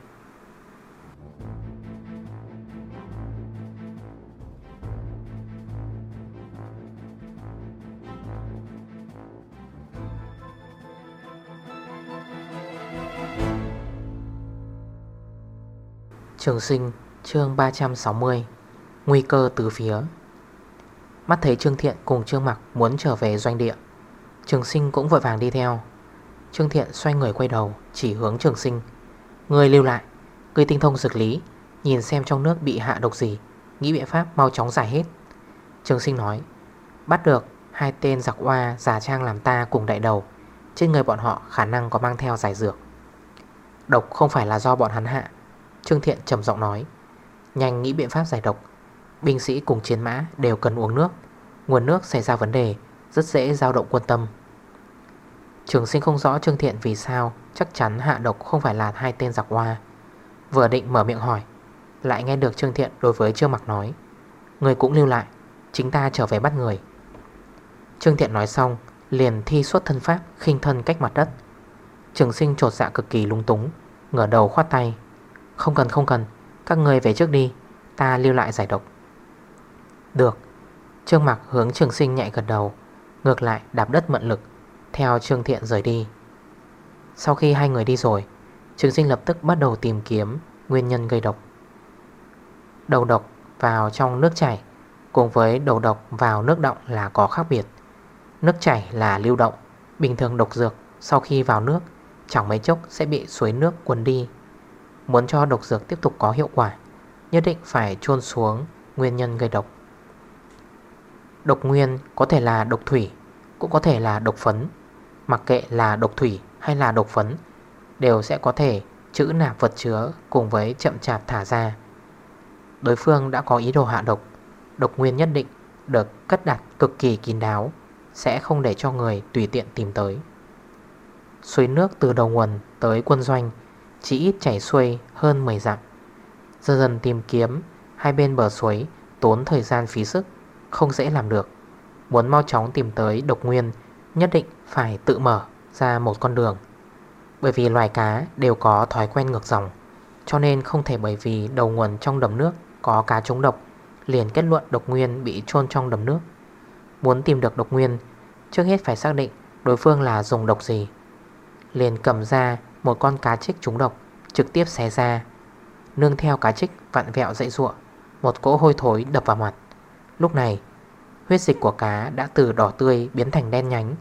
Trường sinh, chương 360 Nguy cơ từ phía. Mắt thấy Trương Thiện cùng Trương Mặc muốn trở về doanh địa, Trường sinh cũng vội vàng đi theo. Trương Thiện xoay người quay đầu, Chỉ hướng trường sinh. Người lưu lại, Người tinh thông dược lý, Nhìn xem trong nước bị hạ độc gì, Nghĩ biện pháp mau chóng giải hết. Trường sinh nói, Bắt được hai tên giặc hoa giả trang làm ta cùng đại đầu, Trên người bọn họ khả năng có mang theo giải dược. Độc không phải là do bọn hắn hạ Trương Thiện trầm giọng nói. Nhanh nghĩ biện pháp giải độc. Binh sĩ cùng chiến mã đều cần uống nước. Nguồn nước xảy ra vấn đề, Rất dễ dao động quân tâm. Trường sinh không rõ Trương Thiện vì sao, Chắc chắn hạ độc không phải là hai tên giặc hoa Vừa định mở miệng hỏi, Lại nghe được Trương Thiện đối với Trương Mặc nói. Người cũng lưu lại, Chính ta trở về bắt người. Trương Thiện nói xong, Liền thi xuất thân pháp, khinh thân cách mặt đất. Trường sinh trột dạ cực kỳ lung túng, Ngửa đầu khoát tay. Không cần không cần. Các người về trước đi. Ta lưu lại giải độc. Được. Trương Mặc hướng trường sinh nhạy gật đầu. Ngược lại, đạp đất mận lực. Theo Trương Thiện rời đi. Sau khi hai người đi rồi, Trường sinh lập tức bắt đầu tìm kiếm Nguyên nhân gây độc. Đầu độc vào trong nước chảy, Cùng với đầu độc vào nước động là có khác biệt. Nước chảy là lưu động, Bình thường độc dược. Sau khi vào nước, Chẳng mấy chốc sẽ bị suối nước cuốn đi. Muốn cho độc dược tiếp tục có hiệu quả, Nhất định phải chôn xuống nguyên nhân gây độc. Độc nguyên có thể là độc thủy, Cũng có thể là độc phấn. Mặc kệ là độc thủy hay là độc phấn, Đều sẽ có thể chữ nạp vật chứa Cùng với chậm chạp thả ra. Đối phương đã có ý đồ hạ độc Độc nguyên nhất định được cất đặt cực kỳ kín đáo, Sẽ không để cho người tùy tiện tìm tới. Suối nước từ đầu nguồn tới quân doanh chỉ ít chảy xuôi, hơn 10 dặm. Dần dần tìm kiếm, Hai bên bờ suối, tốn thời gian phí sức, Không dễ làm được. Muốn mau chóng tìm tới độc nguyên, Nhất định phải tự mở ra một con đường. Bởi vì loài cá đều có thói quen ngược dòng, Cho nên không thể bởi vì đầu nguồn trong đầm nước có cá trúng độc, Liền kết luận độc nguyên bị chôn trong đầm nước. Muốn tìm được độc nguyên, Trước hết phải xác định đối phương là dùng độc gì. Liền cầm ra một con cá trích trúng độc, Trực tiếp xé ra. Nương theo cá trích vặn vẹo dậy ruộng, Một cỗ hôi thối đập vào mặt. Lúc này, Huyết dịch của cá đã từ đỏ tươi biến thành đen nhánh,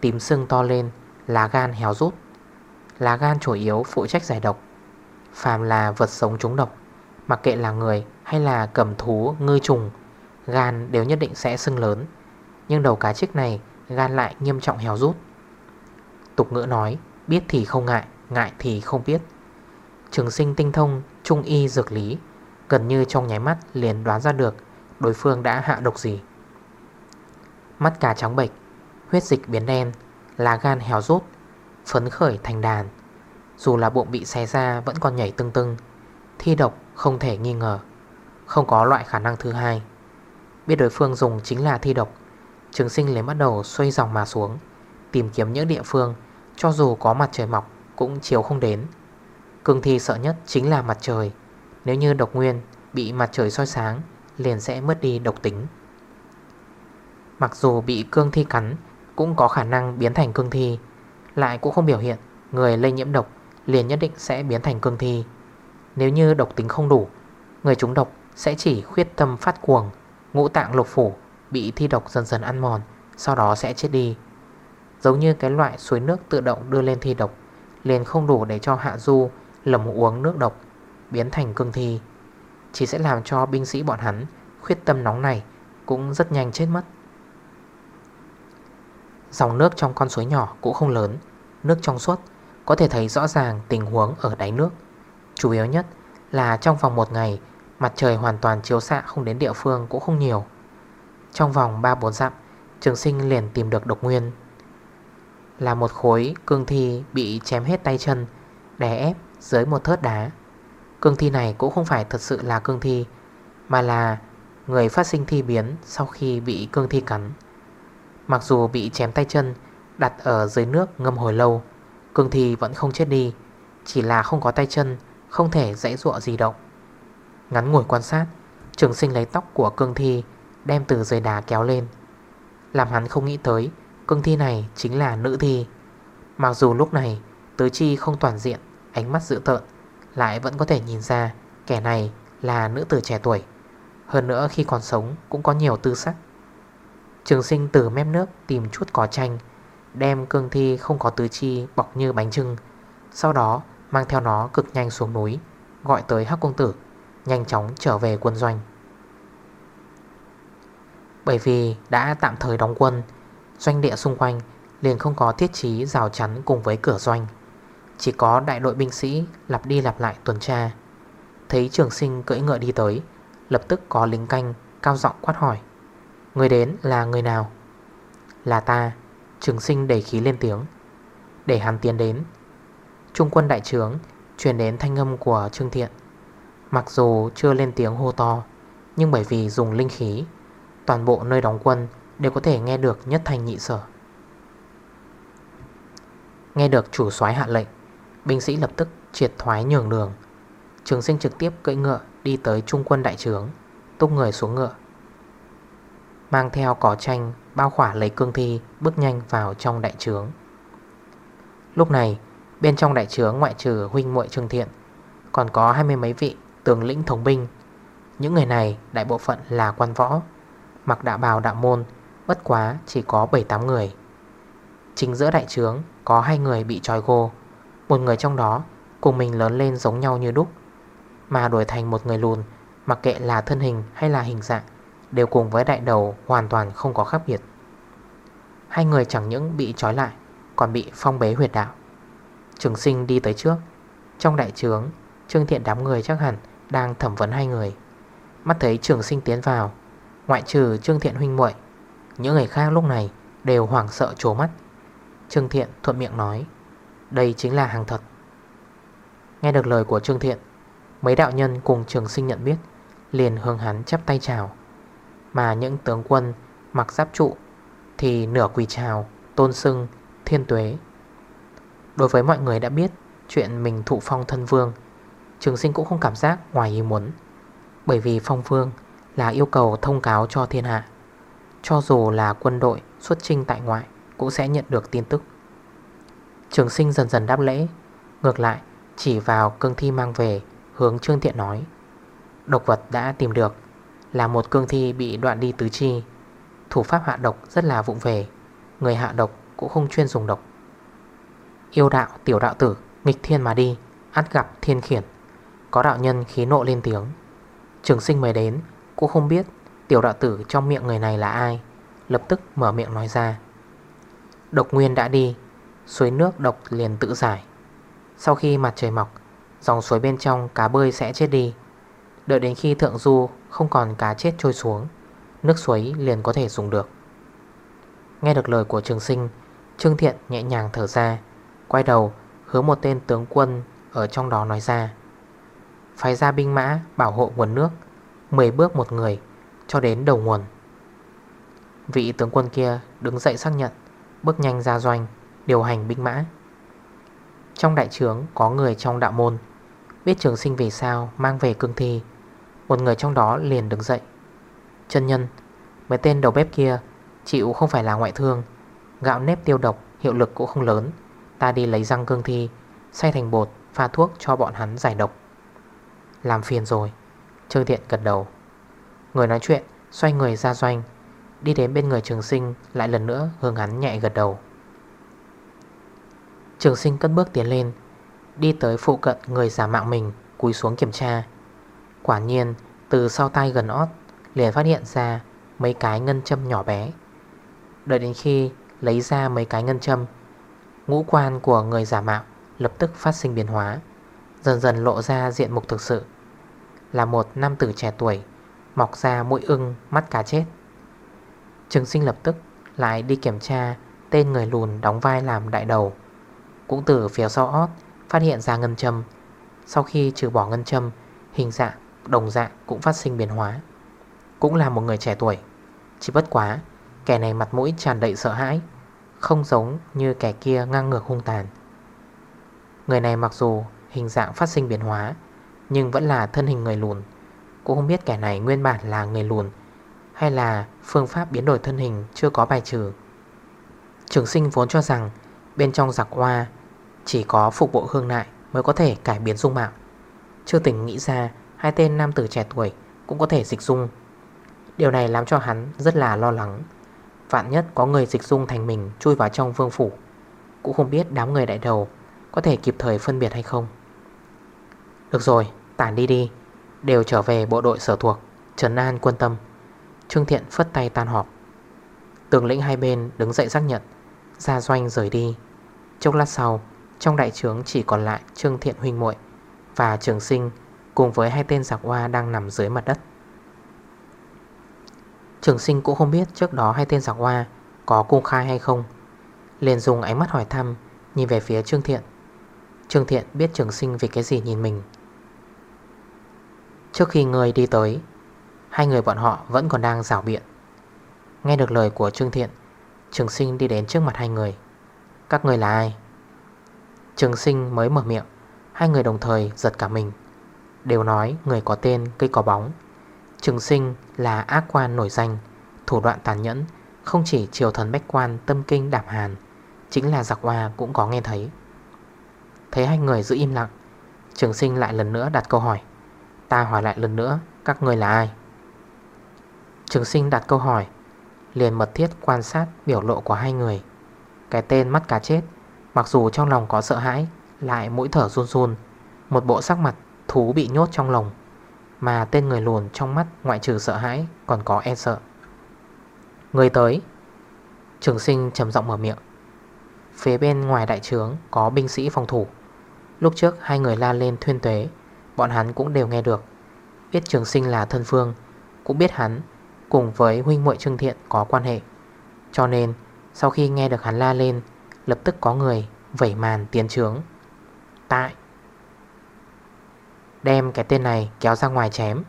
Tím sưng to lên, Lá gan héo rút. Lá gan chủ yếu phụ trách giải độc. Phàm là vật sống trúng độc, Mặc kệ là người hay là cầm thú, ngư trùng, Gan đều nhất định sẽ sưng lớn. Nhưng đầu cá trích này, Gan lại nghiêm trọng héo rút. Tục ngữ nói, Biết thì không ngại. Ngại thì không biết. Trường sinh tinh thông, Trung y dược lý, Gần như trong nháy mắt liền đoán ra được Đối phương đã hạ độc gì. Mắt cá trắng bệch, Huyết dịch biến đen, Lá gan héo rút, Phấn khởi thành đàn. Dù là bụng bị xé ra vẫn còn nhảy tưng tưng, Thi độc không thể nghi ngờ, Không có loại khả năng thứ hai. Biết đối phương dùng chính là thi độc, Trường sinh lấy bắt đầu xoay dòng mà xuống, Tìm kiếm những địa phương Cho dù có mặt trời mọc cũng chiều không đến. Cương thi sợ nhất chính là mặt trời. Nếu như độc nguyên bị mặt trời soi sáng, Liền sẽ mất đi độc tính. Mặc dù bị cương thi cắn, Cũng có khả năng biến thành cương thi, Lại cũng không biểu hiện Người lây nhiễm độc, liền nhất định sẽ biến thành cương thi. Nếu như độc tính không đủ, Người trúng độc sẽ chỉ khuyết tâm phát cuồng, Ngũ tạng lục phủ, Bị thi độc dần dần ăn mòn, Sau đó sẽ chết đi. Giống như cái loại suối nước tự động đưa lên thi độc Liền không đủ để cho hạ du Lầm uống nước độc, Biến thành cương thi. Chỉ sẽ làm cho binh sĩ bọn hắn Khuyết tâm nóng này Cũng rất nhanh chết mất. Dòng nước trong con suối nhỏ cũng không lớn, Nước trong suốt, Có thể thấy rõ ràng tình huống ở đáy nước. Chủ yếu nhất là trong vòng một ngày, Mặt trời hoàn toàn chiếu xạ không đến địa phương cũng không nhiều. Trong vòng 3-4 dặm, Trường sinh liền tìm được độc nguyên. Là một khối cương thi bị chém hết tay chân, Đè ép dưới một thớt đá. Cương thi này cũng không phải thật sự là cương thi, Mà là người phát sinh thi biến sau khi bị cương thi cắn. Mặc dù bị chém tay chân, Đặt ở dưới nước ngâm hồi lâu, Cương thi vẫn không chết đi, Chỉ là không có tay chân, Không thể dãy ruộng gì động. Ngắn ngồi quan sát, Trường sinh lấy tóc của cương thi Đem từ dưới đá kéo lên. Làm hắn không nghĩ tới Cương thi này chính là nữ thi. Mặc dù lúc này, Tứ chi không toàn diện, Ánh mắt dự tợn, Lại vẫn có thể nhìn ra Kẻ này là nữ tử trẻ tuổi. Hơn nữa khi còn sống cũng có nhiều tư sắc. Trường sinh từ mép nước tìm chút cỏ chanh, Đem cương thi không có tứ chi bọc như bánh trưng. Sau đó mang theo nó cực nhanh xuống núi, Gọi tới Hắc Công Tử, Nhanh chóng trở về quân doanh. Bởi vì đã tạm thời đóng quân Doanh địa xung quanh liền không có thiết trí rào chắn cùng với cửa doanh. Chỉ có đại đội binh sĩ lặp đi lặp lại tuần tra. Thấy trường sinh cưỡi ngựa đi tới, Lập tức có lính canh, cao giọng quát hỏi, Người đến là người nào? Là ta. Trường sinh đẩy khí lên tiếng. Để hắn tiến đến. Trung quân đại trướng Truyền đến thanh âm của Trương Thiện. Mặc dù chưa lên tiếng hô to, Nhưng bởi vì dùng linh khí, Toàn bộ nơi đóng quân Đều có thể nghe được nhất thanh nhị sở. Nghe được chủ soái hạ lệnh, Binh sĩ lập tức triệt thoái nhường đường. Trường sinh trực tiếp cưỡi ngựa Đi tới trung quân đại trướng, Túc người xuống ngựa. Mang theo cỏ tranh Bao khỏa lấy cương thi, Bước nhanh vào trong đại trướng. Lúc này, Bên trong đại trướng ngoại trừ huynh muội trương thiện, Còn có hai mươi mấy vị tướng lĩnh thống binh. Những người này đại bộ phận là quan võ, Mặc đạo bào đạo môn Bất quá chỉ có 7-8 người. Chính giữa đại trướng Có hai người bị trói gô. Một người trong đó cùng mình lớn lên giống nhau như đúc, Mà đổi thành một người lùn, Mặc kệ là thân hình hay là hình dạng, Đều cùng với đại đầu hoàn toàn không có khác biệt. Hai người chẳng những bị trói lại, Còn bị phong bế huyệt đạo. Trường sinh đi tới trước, Trong đại trướng, Trương Thiện đám người chắc hẳn Đang thẩm vấn hai người. Mắt thấy trường sinh tiến vào, Ngoại trừ Trương Thiện huynh muội những người khác lúc này đều hoảng sợ trố mắt. Trương Thiện thuận miệng nói Đây chính là hàng thật. Nghe được lời của Trương Thiện Mấy đạo nhân cùng trường sinh nhận biết Liền hướng hắn chắp tay chào. Mà những tướng quân mặc giáp trụ Thì nửa quỳ chào Tôn sưng, thiên tuế. Đối với mọi người đã biết Chuyện mình thụ phong thân vương Trường sinh cũng không cảm giác ngoài ý muốn. Bởi vì phong vương Là yêu cầu thông cáo cho thiên hạ. Cho dù là quân đội xuất trinh tại ngoại, Cũng sẽ nhận được tin tức. Trường sinh dần dần đáp lễ, Ngược lại, chỉ vào cương thi mang về, Hướng Trương Thiện nói, Độc vật đã tìm được, Là một cương thi bị đoạn đi tứ chi. Thủ pháp hạ độc rất là vụng về, Người hạ độc cũng không chuyên dùng độc. Yêu đạo, tiểu đạo tử, Nghịch thiên mà đi, Át gặp thiên khiển. Có đạo nhân khí nộ lên tiếng. Trường sinh mới đến, Cũng không biết tiểu đạo tử trong miệng người này là ai? Lập tức mở miệng nói ra. Độc nguyên đã đi, Suối nước độc liền tự giải. Sau khi mặt trời mọc, Dòng suối bên trong cá bơi sẽ chết đi. Đợi đến khi thượng du Không còn cá chết trôi xuống, Nước suối liền có thể dùng được. Nghe được lời của trường sinh, Trương Thiện nhẹ nhàng thở ra, Quay đầu, hướng một tên tướng quân Ở trong đó nói ra. Phái ra binh mã bảo hộ nguồn nước 10 bước một người cho đến đầu nguồn. Vị tướng quân kia đứng dậy xác nhận, Bước nhanh ra doanh, Điều hành binh mã. Trong đại trướng có người trong đạo môn, Biết trường sinh vì sao mang về cương thi. Một người trong đó liền đứng dậy. Chân nhân, Mấy tên đầu bếp kia, Chịu không phải là ngoại thương. Gạo nếp tiêu độc, hiệu lực cũng không lớn. Ta đi lấy răng cương thi, Xay thành bột, pha thuốc cho bọn hắn giải độc. Làm phiền rồi Trương Thiện gật đầu. Người nói chuyện, xoay người ra doanh. Đi đến bên người trường sinh, Lại lần nữa hướng hắn nhẹ gật đầu. Trường sinh cất bước tiến lên, Đi tới phụ cận người giả mạo mình, Cúi xuống kiểm tra. Quả nhiên, từ sau tay gần ót, Liền phát hiện ra mấy cái ngân châm nhỏ bé. Đợi đến khi lấy ra mấy cái ngân châm, Ngũ quan của người giả mạo Lập tức phát sinh biến hóa, Dần dần lộ ra diện mục thực sự. Là một nam tử trẻ tuổi Mọc ra mũi ưng mắt cá chết. Trường sinh lập tức lại đi kiểm tra Tên người lùn đóng vai làm đại đầu. Cũng từ phía sau ót Phát hiện ra ngân châm. Sau khi trừ bỏ ngân châm Hình dạng, đồng dạng cũng phát sinh biến hóa. Cũng là một người trẻ tuổi. Chỉ bất quá Kẻ này mặt mũi tràn đầy sợ hãi Không giống như kẻ kia ngang ngược hung tàn. Người này mặc dù hình dạng phát sinh biến hóa Nhưng vẫn là thân hình người lùn. Cũng không biết kẻ này nguyên bản là người lùn Hay là phương pháp biến đổi thân hình chưa có bài trừ. Trường sinh vốn cho rằng Bên trong giặc hoa chỉ có phục bộ hương nại mới có thể cải biến dung mạo. Chưa tỉnh nghĩ ra Hai tên nam tử trẻ tuổi Cũng có thể dịch dung. Điều này làm cho hắn rất là lo lắng. Vạn nhất có người dịch dung thành mình Chui vào trong vương phủ Cũng không biết đám người đại đầu Có thể kịp thời phân biệt hay không. Được rồi, tản đi đi. Đều trở về bộ đội sở thuộc, Trần An quân tâm. Trương Thiện phất tay tan họp. Tường lĩnh hai bên đứng dậy xác nhận Ra doanh rời đi. Chốc lát sau, trong đại trướng chỉ còn lại Trương Thiện Huynh muội Và Trường Sinh Cùng với hai tên giặc hoa đang nằm dưới mặt đất. Trường Sinh cũng không biết trước đó hai tên giặc hoa Có cung khai hay không, liền dùng ánh mắt hỏi thăm Nhìn về phía Trương Thiện. Trương Thiện biết Trường Sinh vì cái gì nhìn mình Trước khi người đi tới, Hai người bọn họ vẫn còn đang rào biện. Nghe được lời của Trương Thiện, Trường Sinh đi đến trước mặt hai người. Các người là ai? Trường sinh mới mở miệng, Hai người đồng thời giật cả mình. Đều nói người có tên cây có bóng. Trường sinh là ác quan nổi danh, Thủ đoạn tàn nhẫn, Không chỉ triều thần bách quan tâm kinh đảm hàn, Chính là giặc hoa cũng có nghe thấy. Thấy hai người giữ im lặng, Trường sinh lại lần nữa đặt câu hỏi. Ta hỏi lại lần nữa, Các người là ai? Trường sinh đặt câu hỏi, Liền mật thiết quan sát biểu lộ của hai người. Cái tên mắt cá chết, Mặc dù trong lòng có sợ hãi, Lại mũi thở run run, Một bộ sắc mặt thú bị nhốt trong lòng, Mà tên người lùn trong mắt ngoại trừ sợ hãi Còn có e sợ. Người tới. Trường sinh trầm giọng mở miệng. Phía bên ngoài đại trướng có binh sĩ phòng thủ. Lúc trước hai người la lên thuyên tuế Bọn hắn cũng đều nghe được. Biết trường sinh là thân phương Cũng biết hắn cùng với huynh muội Trương Thiện có quan hệ. Cho nên, sau khi nghe được hắn la lên, Lập tức có người vẩy màn tiến trướng. Tại, Đem cái tên này kéo ra ngoài chém.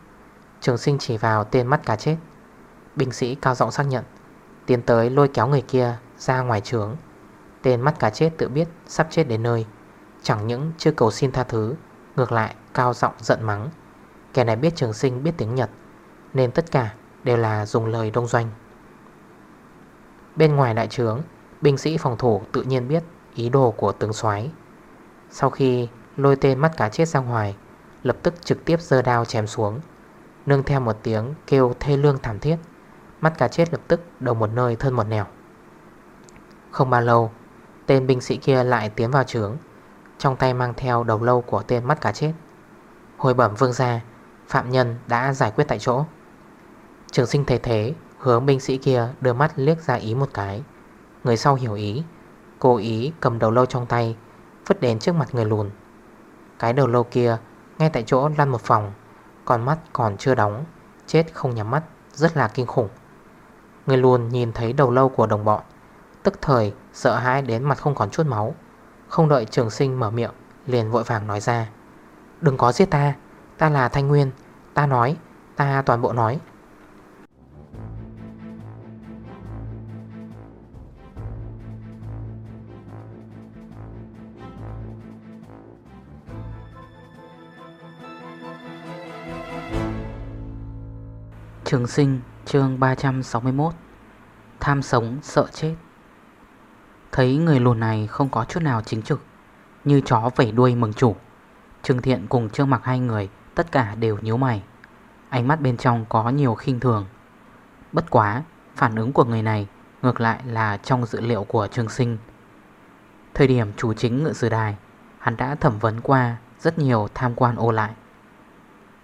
Trường sinh chỉ vào tên mắt cá chết. Binh sĩ cao giọng xác nhận, Tiến tới lôi kéo người kia ra ngoài trướng. Tên mắt cá chết tự biết sắp chết đến nơi, Chẳng những chưa cầu xin tha thứ, Ngược lại cao giọng giận mắng. Kẻ này biết trường sinh biết tiếng Nhật, Nên tất cả đều là dùng lời đông doanh. Bên ngoài đại trướng, Binh sĩ phòng thủ tự nhiên biết ý đồ của tướng soái. Sau khi lôi tên mắt cá chết ra ngoài, Lập tức trực tiếp dơ đao chém xuống, Nương theo một tiếng kêu thê lương thảm thiết. Mắt cá chết lập tức đầu một nơi thân một nẻo. Không bao lâu, Tên binh sĩ kia lại tiến vào trướng, Trong tay mang theo đầu lâu của tên mắt cá chết. Hồi bẩm vương gia, Phạm nhân đã giải quyết tại chỗ. Trường sinh thấy thế Hướng binh sĩ kia đưa mắt liếc ra ý một cái. Người sau hiểu ý, Cố ý cầm đầu lâu trong tay Vứt đến trước mặt người lùn. Cái đầu lâu kia, ngay tại chỗ lăn một phòng Còn mắt còn chưa đóng, Chết không nhắm mắt, Rất là kinh khủng. Người lùn nhìn thấy đầu lâu của đồng bọn, Tức thời sợ hãi đến mặt không còn chút máu. Không đợi trường sinh mở miệng, Liền vội vàng nói ra. Đừng có giết ta. Ta là Thanh Nguyên. Ta nói, Ta toàn bộ nói. Trường sinh, chương 361 Tham sống, sợ chết. Thấy người lùn này không có chút nào chính trực, Như chó vẩy đuôi mừng chủ. Trương Thiện cùng Trương Mặc hai người, Tất cả đều nhíu mày. Ánh mắt bên trong có nhiều khinh thường. Bất quá, Phản ứng của người này Ngược lại là trong dữ liệu của Trương Sinh. Thời điểm chủ chính ngự sử đài, Hắn đã thẩm vấn qua Rất nhiều tham quan ô lại.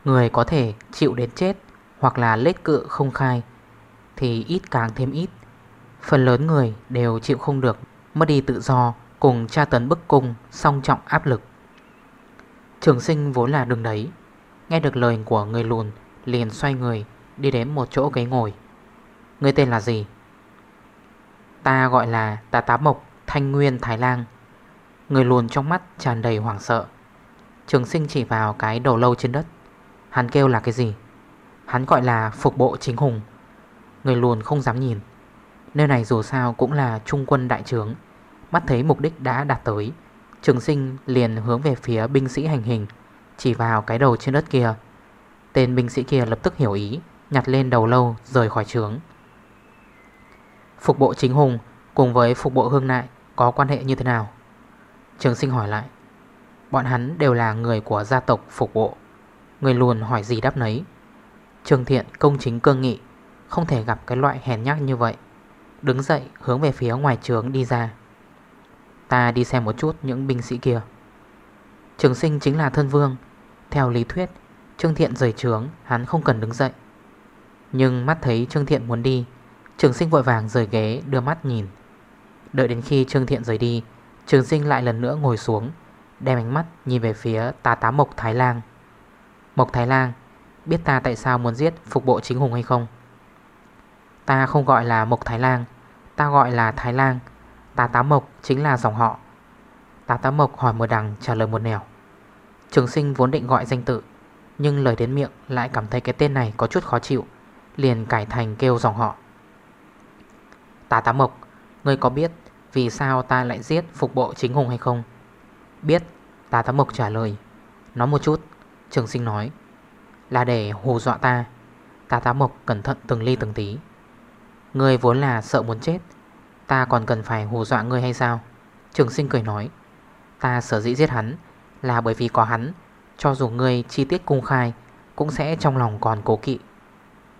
Người có thể chịu đến chết hoặc là lết cự không khai, Thì ít càng thêm ít. Phần lớn người đều chịu không được, Mất đi tự do cùng tra tấn bức cung, Song trọng áp lực. Trường sinh vốn là đường đấy. Nghe được lời của người lùn, Liền xoay người, đi đến một chỗ ghế ngồi. Người tên là gì? Ta gọi là Tà Tá Mộc, Thanh Nguyên, Thái Lang Người lùn trong mắt tràn đầy hoảng sợ. Trường sinh chỉ vào cái đầu lâu trên đất. Hắn kêu là cái gì? Hắn gọi là phục bộ chính hùng. Người lùn không dám nhìn. Nơi này dù sao cũng là trung quân đại trướng. Mắt thấy mục đích đã đạt tới Trường sinh liền hướng về phía binh sĩ hành hình, Chỉ vào cái đầu trên đất kia. Tên binh sĩ kia lập tức hiểu ý, Nhặt lên đầu lâu, rời khỏi trướng. Phục bộ chính hùng Cùng với phục bộ hương nại Có quan hệ như thế nào? Trường sinh hỏi lại. Bọn hắn đều là người của gia tộc phục bộ. Người luôn hỏi gì đáp nấy. Trường thiện công chính cương nghị, Không thể gặp cái loại hèn nhắc như vậy. Đứng dậy hướng về phía ngoài trường đi ra. Ta đi xem một chút những binh sĩ kia. Trường sinh chính là thân vương. Theo lý thuyết, Trương Thiện rời trướng hắn không cần đứng dậy. Nhưng mắt thấy Trương Thiện muốn đi, Trường sinh vội vàng rời ghế, đưa mắt nhìn. Đợi đến khi Trương Thiện rời đi, Trường sinh lại lần nữa ngồi xuống, Đem ánh mắt nhìn về phía tà tá Mộc Thái Lang. Mộc Thái Lang, Biết ta tại sao muốn giết phục bộ chính hùng hay không? Ta không gọi là Mộc Thái Lang, Ta gọi là Thái Lang, tà Tá Mộc chính là dòng họ. Tà Tá Mộc hỏi một đằng trả lời một nẻo. Trường sinh vốn định gọi danh tự, Nhưng lời đến miệng lại cảm thấy cái tên này có chút khó chịu, Liền cải thành kêu dòng họ. Tà Tá Mộc, Ngươi có biết vì sao ta lại giết phục bộ chính hùng hay không? Biết Tà Tá Mộc trả lời. Nói một chút, Trường sinh nói. Là để hù dọa ta. Tà tá mộc cẩn thận từng ly từng tí. Ngươi vốn là sợ muốn chết Ta còn cần phải hù dọa ngươi hay sao? Trường sinh cười nói, Ta sở dĩ giết hắn Là bởi vì có hắn, Cho dù ngươi chi tiết cung khai, Cũng sẽ trong lòng còn cố kỵ.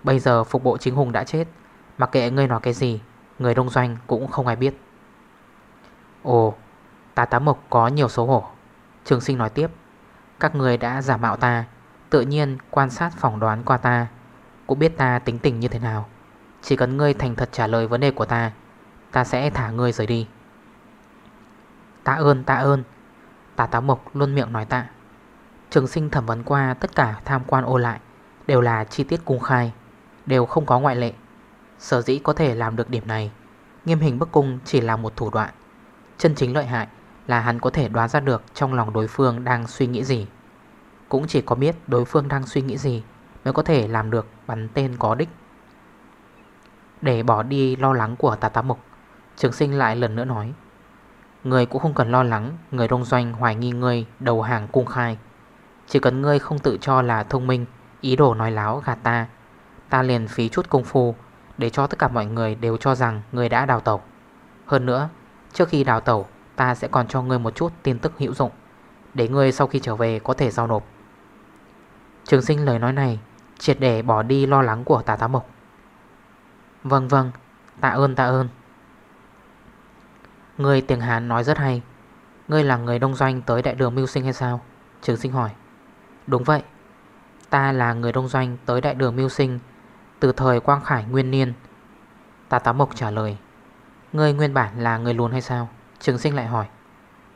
Bây giờ phục bộ chính hùng đã chết, Mặc kệ ngươi nói cái gì, Người đông doanh cũng không ai biết. Ồ Ta tá mộc có nhiều xấu hổ. Trường sinh nói tiếp, Các người đã giả mạo ta, Tự nhiên quan sát phỏng đoán qua ta, Cũng biết ta tính tình như thế nào. Chỉ cần ngươi thành thật trả lời vấn đề của ta Ta sẽ thả ngươi rời đi. Tạ ơn tạ ơn. Tà táo mộc luôn miệng nói tạ. Trường sinh thẩm vấn qua tất cả tham quan ô lại Đều là chi tiết cung khai, Đều không có ngoại lệ. Sở dĩ có thể làm được điểm này, Nghiêm hình bức cung chỉ là một thủ đoạn. Chân chính lợi hại là hắn có thể đoán ra được Trong lòng đối phương đang suy nghĩ gì. Cũng chỉ có biết đối phương đang suy nghĩ gì Mới có thể làm được bắn tên có đích. Để bỏ đi lo lắng của tà tá mục Trường sinh lại lần nữa nói, Người cũng không cần lo lắng, Người đông doanh hoài nghi người đầu hàng cung khai. Chỉ cần ngươi không tự cho là thông minh, Ý đồ nói láo gạt ta Ta liền phí chút công phu Để cho tất cả mọi người đều cho rằng ngươi đã đào tẩu. Hơn nữa, trước khi đào tẩu, Ta sẽ còn cho ngươi một chút tin tức hữu dụng, Để ngươi sau khi trở về có thể giao nộp. Trường sinh lời nói này Triệt để bỏ đi lo lắng của tà tá mộc. Vâng vâng Tạ ơn tạ ơn. Người tiếng Hán nói rất hay. Ngươi là người đông doanh tới đại đường mưu sinh hay sao? Trường sinh hỏi. Đúng vậy. Ta là người đông doanh tới đại đường mưu sinh Từ thời Quang Khải nguyên niên. Ta tá mộc trả lời. Ngươi nguyên bản là người luôn hay sao? Trường sinh lại hỏi.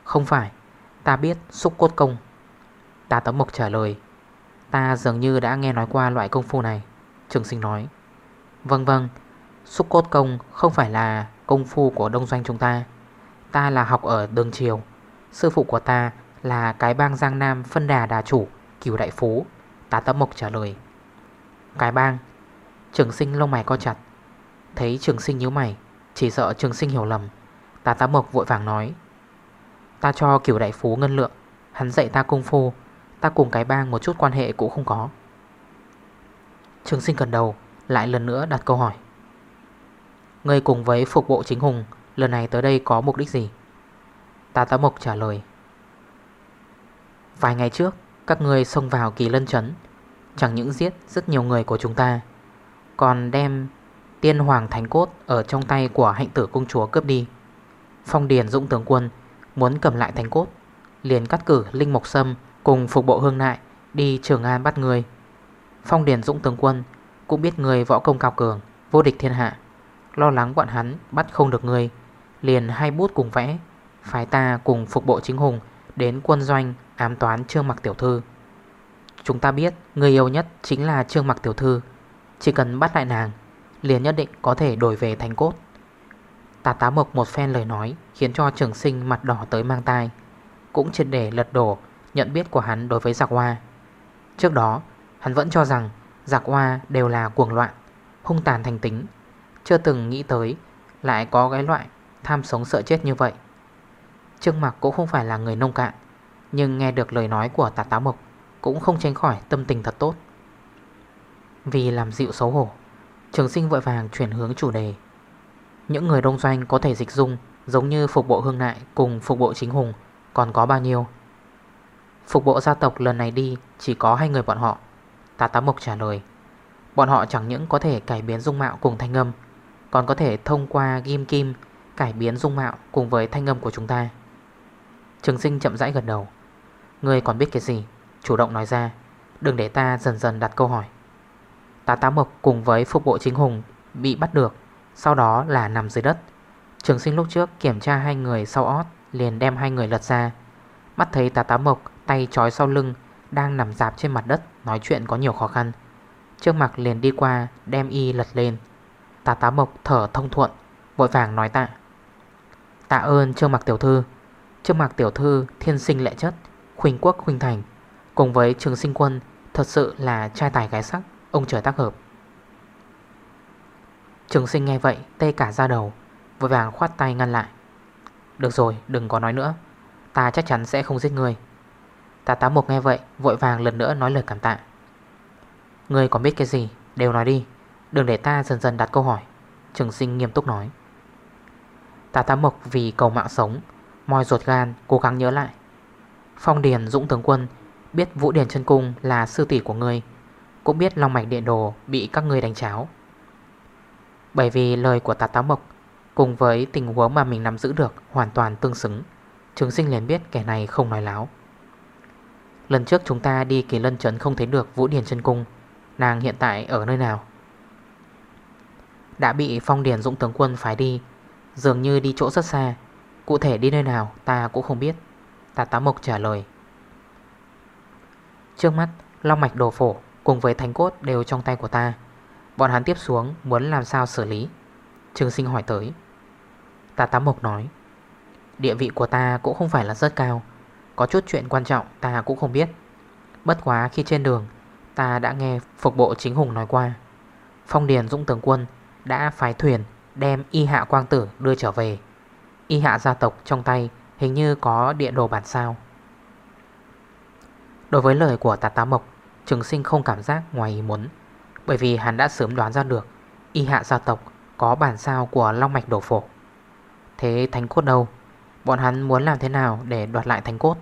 Không phải. Ta biết xúc cốt công. Ta tá mộc trả lời. Ta dường như đã nghe nói qua loại công phu này. Trường sinh nói. Vâng vâng. Xúc cốt công không phải là công phu của đông doanh chúng ta. Ta là học ở đường triều. Sư phụ của ta là cái bang Giang Nam phân đà đà chủ, Cửu Đại Phú. Tá tấm Mộc trả lời. Cái bang? Trường sinh lông mày co chặt. Thấy trường sinh nhíu mày, Chỉ sợ trường sinh hiểu lầm. Tá tá Mộc vội vàng nói. Ta cho cửu Đại Phú ngân lượng, Hắn dạy ta công phu, Ta cùng cái bang một chút quan hệ cũng không có. Trường sinh cần đầu, Lại lần nữa đặt câu hỏi. Người cùng với phục bộ chính hùng Lần này tới đây có mục đích gì? Tà tá mộc trả lời. Vài ngày trước, Các người xông vào kỳ lân chấn Chẳng những giết rất nhiều người của chúng ta, Còn đem Tiên hoàng thánh cốt Ở trong tay của hạnh tử công chúa cướp đi. Phong điền dũng tướng quân Muốn cầm lại thánh cốt, Liền cắt cử Linh Mộc Sâm Cùng phục bộ hương nại Đi Trường An bắt người Phong điền dũng tướng quân Cũng biết người võ công cao cường, Vô địch thiên hạ, Lo lắng bọn hắn bắt không được người Liền hai bút cùng vẽ. Phái ta cùng phục bộ chính hùng Đến quân doanh ám toán Trương Mặc Tiểu Thư. Chúng ta biết người yêu nhất chính là Trương Mặc Tiểu Thư. Chỉ cần bắt lại nàng, Liền nhất định có thể đổi về thành cốt. Tà tá mộc một phen lời nói Khiến cho trường sinh mặt đỏ tới mang tai. Cũng triệt để lật đổ Nhận biết của hắn đối với giặc hoa. Trước đó, hắn vẫn cho rằng Giặc hoa đều là cuồng loạn, Hung tàn thành tính. Chưa từng nghĩ tới Lại có cái loại tham sống sợ chết như vậy. Trương Mạc cũng không phải là người nông cạn, Nhưng nghe được lời nói của tà táo mộc Cũng không tránh khỏi tâm tình thật tốt. Vì làm dịu xấu hổ, Trường sinh vội vàng chuyển hướng chủ đề. Những người đông doanh có thể dịch dung Giống như phục bộ hương nại cùng phục bộ chính hùng Còn có bao nhiêu? Phục bộ gia tộc lần này đi Chỉ có hai người bọn họ. Tà tá mộc trả lời, Bọn họ chẳng những có thể cải biến dung mạo cùng thanh âm, Còn có thể thông qua ghim kim Cải biến dung mạo cùng với thanh âm của chúng ta. Trường sinh chậm rãi gần đầu. Người còn biết cái gì? Chủ động nói ra. Đừng để ta dần dần đặt câu hỏi. Tá tá mộc cùng với phục bộ chính hùng Bị bắt được, Sau đó là nằm dưới đất. Trường sinh lúc trước kiểm tra hai người sau ót, Liền đem hai người lật ra. Mắt thấy tá tá mộc tay trói sau lưng, Đang nằm dạp trên mặt đất, Nói chuyện có nhiều khó khăn. Trước mặt liền đi qua, đem y lật lên. Tá tá mộc thở thông thuận, Vội vàng nói tạ. Tạ ơn Trương Mạc Tiểu Thư. Trương Mạc Tiểu Thư, thiên sinh lệ chất Khuynh quốc khuynh thành. Cùng với trường sinh quân, Thật sự là trai tài gái sắc, Ông trời tác hợp. Trường sinh nghe vậy, tê cả ra đầu, Vội vàng khoát tay ngăn lại. Được rồi, đừng có nói nữa. Ta chắc chắn sẽ không giết người. Tà tá mục nghe vậy, Vội vàng lần nữa nói lời cảm tạ. Người có biết cái gì, Đều nói đi. Đừng để ta dần dần đặt câu hỏi. Trường sinh nghiêm túc nói. Tà tá mộc vì cầu mạng sống. Moi ruột gan, cố gắng nhớ lại. Phong Điền, Dũng Tướng Quân, Biết Vũ Điền chân Cung là sư tỷ của ngươi, Cũng biết Long Mạch Điện Đồ Bị các ngươi đánh cháo. Bởi vì lời của tà tá mộc Cùng với tình huống mà mình nắm giữ được Hoàn toàn tương xứng. Trường sinh liền biết kẻ này không nói láo. Lần trước chúng ta đi kỳ lân trấn không thấy được Vũ Điền chân Cung. Nàng hiện tại ở nơi nào? Đã bị phong Điền dũng tướng quân phái đi Dường như đi chỗ rất xa. Cụ thể đi nơi nào ta cũng không biết. Tà tá mộc trả lời. Trước mắt, Long mạch đồ phổ cùng với thánh cốt đều trong tay của ta. Bọn hắn tiếp xuống muốn làm sao xử lý? Trường sinh hỏi tới. Tà tá mộc nói. Địa vị của ta cũng không phải là rất cao. Có chút chuyện quan trọng ta cũng không biết. Bất quá khi trên đường, Ta đã nghe phục bộ chính hùng nói qua. Phong Điền Dũng Tướng Quân Đã phái thuyền đem y hạ quang tử đưa trở về. Y hạ gia tộc trong tay Hình như có địa đồ bản sao. Đối với lời của tà tá mộc Trường sinh không cảm giác ngoài ý muốn Bởi vì hắn đã sớm đoán ra được Y hạ gia tộc có bản sao của Long Mạch Đổ Phổ. Thế thánh cốt đâu? Bọn hắn muốn làm thế nào để đoạt lại thánh cốt?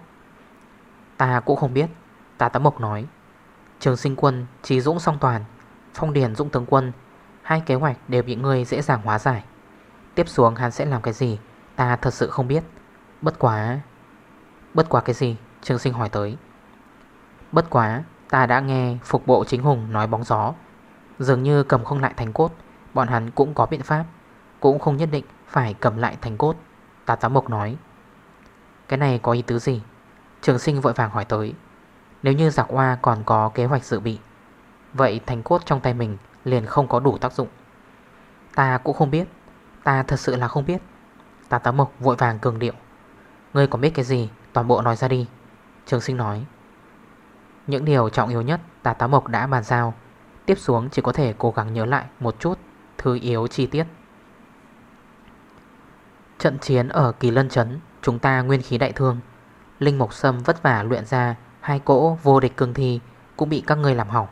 Ta cũng không biết Tà tá mộc nói. Trường sinh quân, trí dũng song toàn Phong điển dũng tướng quân Hai kế hoạch đều bị người dễ dàng hóa giải. Tiếp xuống hắn sẽ làm cái gì, Ta thật sự không biết. Bất quá Bất quá cái gì? Trường sinh hỏi tới. Bất quá, ta đã nghe phục bộ chính hùng nói bóng gió. Dường như cầm không lại thành cốt, Bọn hắn cũng có biện pháp. Cũng không nhất định phải cầm lại thành cốt Tà tá mộc nói. Cái này có ý tứ gì? Trường sinh vội vàng hỏi tới. Nếu như giặc hoa còn có kế hoạch dự bị, Vậy thành cốt trong tay mình Liền không có đủ tác dụng. Ta cũng không biết. Ta thật sự là không biết. Tà tá mộc vội vàng cường điệu. Ngươi có biết cái gì? Toàn bộ nói ra đi. Trường sinh nói. Những điều trọng yếu nhất Tà tá mộc đã bàn giao. Tiếp xuống chỉ có thể cố gắng nhớ lại một chút Thứ yếu chi tiết. Trận chiến ở Kỳ Lân Trấn, Chúng ta nguyên khí đại thương. Linh Mộc Sâm vất vả luyện ra Hai cỗ vô địch cương thi, Cũng bị các người làm hỏng.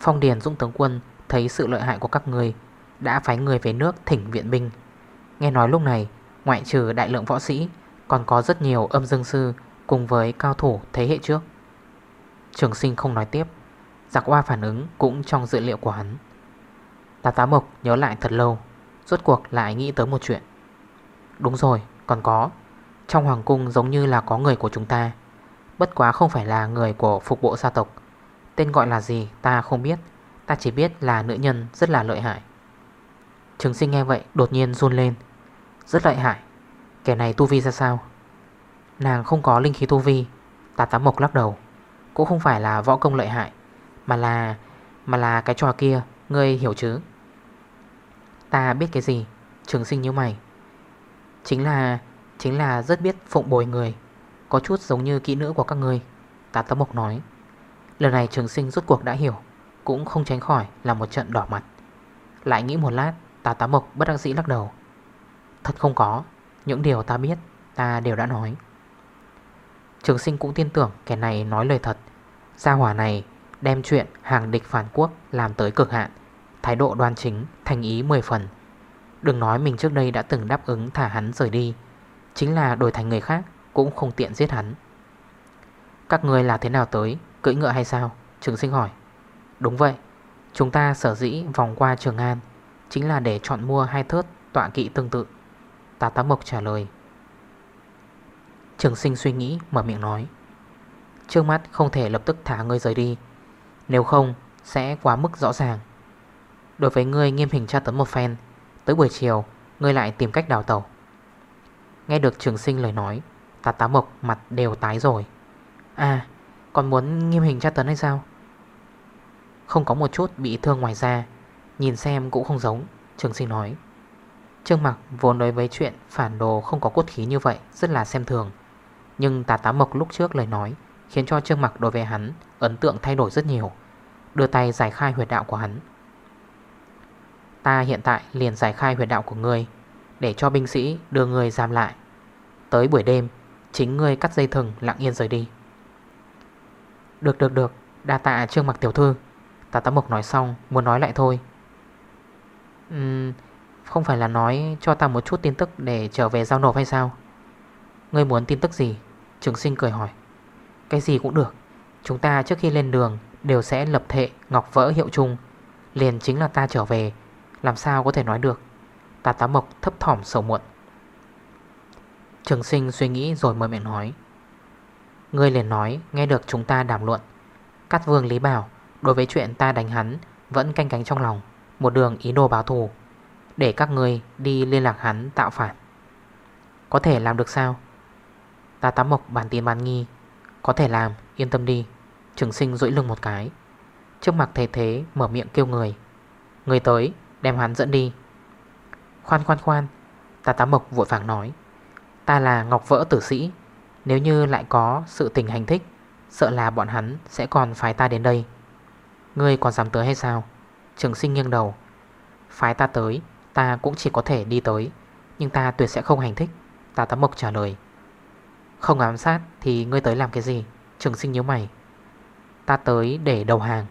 Phong Điền Dũng Tướng Quân thấy sự lợi hại của các người, Đã phái người về nước thỉnh viện binh. Nghe nói lúc này, Ngoại trừ đại lượng võ sĩ, Còn có rất nhiều âm dương sư Cùng với cao thủ thế hệ trước. Trường sinh không nói tiếp, Giặc hoa phản ứng cũng trong dữ liệu của hắn. Tà tá mộc nhớ lại thật lâu, Rốt cuộc lại nghĩ tới một chuyện. Đúng rồi, còn có. Trong hoàng cung giống như là có người của chúng ta, Bất quá không phải là người của phục bộ gia tộc. Tên gọi là gì ta không biết. Ta chỉ biết là nữ nhân rất là lợi hại. Trường sinh nghe vậy, đột nhiên run lên. Rất lợi hại. Kẻ này tu vi ra sao? Nàng không có linh khí tu vi. Tà tám mộc lắc đầu. Cũng không phải là võ công lợi hại, Mà là Mà là cái trò kia, Ngươi hiểu chứ? Ta biết cái gì? Trường sinh như mày. Chính là Chính là rất biết phụng bồi người. Có chút giống như kỹ nữ của các người Tà tám mộc nói. Lần này trường sinh rốt cuộc đã hiểu. Cũng không tránh khỏi là một trận đỏ mặt. Lại nghĩ một lát Tà tá mộc bất đắc dĩ lắc đầu. Thật không có Những điều ta biết ta đều đã nói. Trường sinh cũng tin tưởng kẻ này nói lời thật. Gia hỏa này đem chuyện hàng địch phản quốc làm tới cực hạn Thái độ đoan chính, thành ý 10 phần. Đừng nói mình trước đây đã từng đáp ứng thả hắn rời đi Chính là đổi thành người khác Cũng không tiện giết hắn. Các người là thế nào tới Cưỡi ngựa hay sao? Trường sinh hỏi. Đúng vậy, Chúng ta sở dĩ vòng qua Trường An Chính là để chọn mua hai thớt tọa kỵ tương tự. Tà tá mộc trả lời. Trường sinh suy nghĩ, mở miệng nói. Trước mắt không thể lập tức thả ngươi rời đi, Nếu không sẽ quá mức rõ ràng. Đối với ngươi nghiêm hình tra tấn một phen, Tới buổi chiều Ngươi lại tìm cách đào tàu Nghe được trường sinh lời nói, Tà tá mộc mặt đều tái rồi. À còn muốn nghiêm hình tra tấn hay sao? Không có một chút bị thương ngoài da, Nhìn xem cũng không giống, Trường sinh nói. Trương mặc vốn đối với chuyện phản đồ không có cốt khí như vậy Rất là xem thường. Nhưng tà tá mộc lúc trước lời nói Khiến cho Trương mặc đối với hắn Ấn tượng thay đổi rất nhiều, Đưa tay giải khai huyệt đạo của hắn. Ta hiện tại liền giải khai huyệt đạo của ngươi, Để cho binh sĩ đưa người giam lại. Tới buổi đêm, Chính ngươi cắt dây thừng lặng yên rời đi. Được được được, Đa tạ trương mặc tiểu thư. Tà tá mộc nói xong muốn nói lại thôi. Uhm, Không phải là nói cho ta một chút tin tức Để trở về giao nộp hay sao? Ngươi muốn tin tức gì? Trường sinh cười hỏi. Cái gì cũng được Chúng ta trước khi lên đường Đều sẽ lập thệ ngọc vỡ hiệu chung Liền chính là ta trở về làm sao có thể nói được? Tà tá mộc thấp thỏm sầu muộn. Trường sinh suy nghĩ rồi mời miệng nói. Ngươi liền nói nghe được chúng ta đàm luận. Cát vương Lý Bảo Đối với chuyện ta đánh hắn, Vẫn canh cánh trong lòng, Một đường ý đồ báo thù. Để các người đi liên lạc hắn tạo phản. Có thể làm được sao? Ta tám mộc bản tin bán nghi. Có thể làm, yên tâm đi. Trường sinh rỗi lưng một cái. Trước mặt thầy thế mở miệng kêu người. Người tới, đem hắn dẫn đi. Khoan khoan khoan. Ta tám mộc vội vàng nói. Ta là ngọc vỡ tử sĩ. Nếu như lại có sự tình hành thích, Sợ là bọn hắn sẽ còn phái ta đến đây. Ngươi còn dám tới hay sao? Trường sinh nghiêng đầu. Phái ta tới, Ta cũng chỉ có thể đi tới, Nhưng ta tuyệt sẽ không hành thích. Ta tám mộc trả lời. Không ám sát thì ngươi tới làm cái gì? Trường sinh nhớ mày. Ta tới để đầu hàng.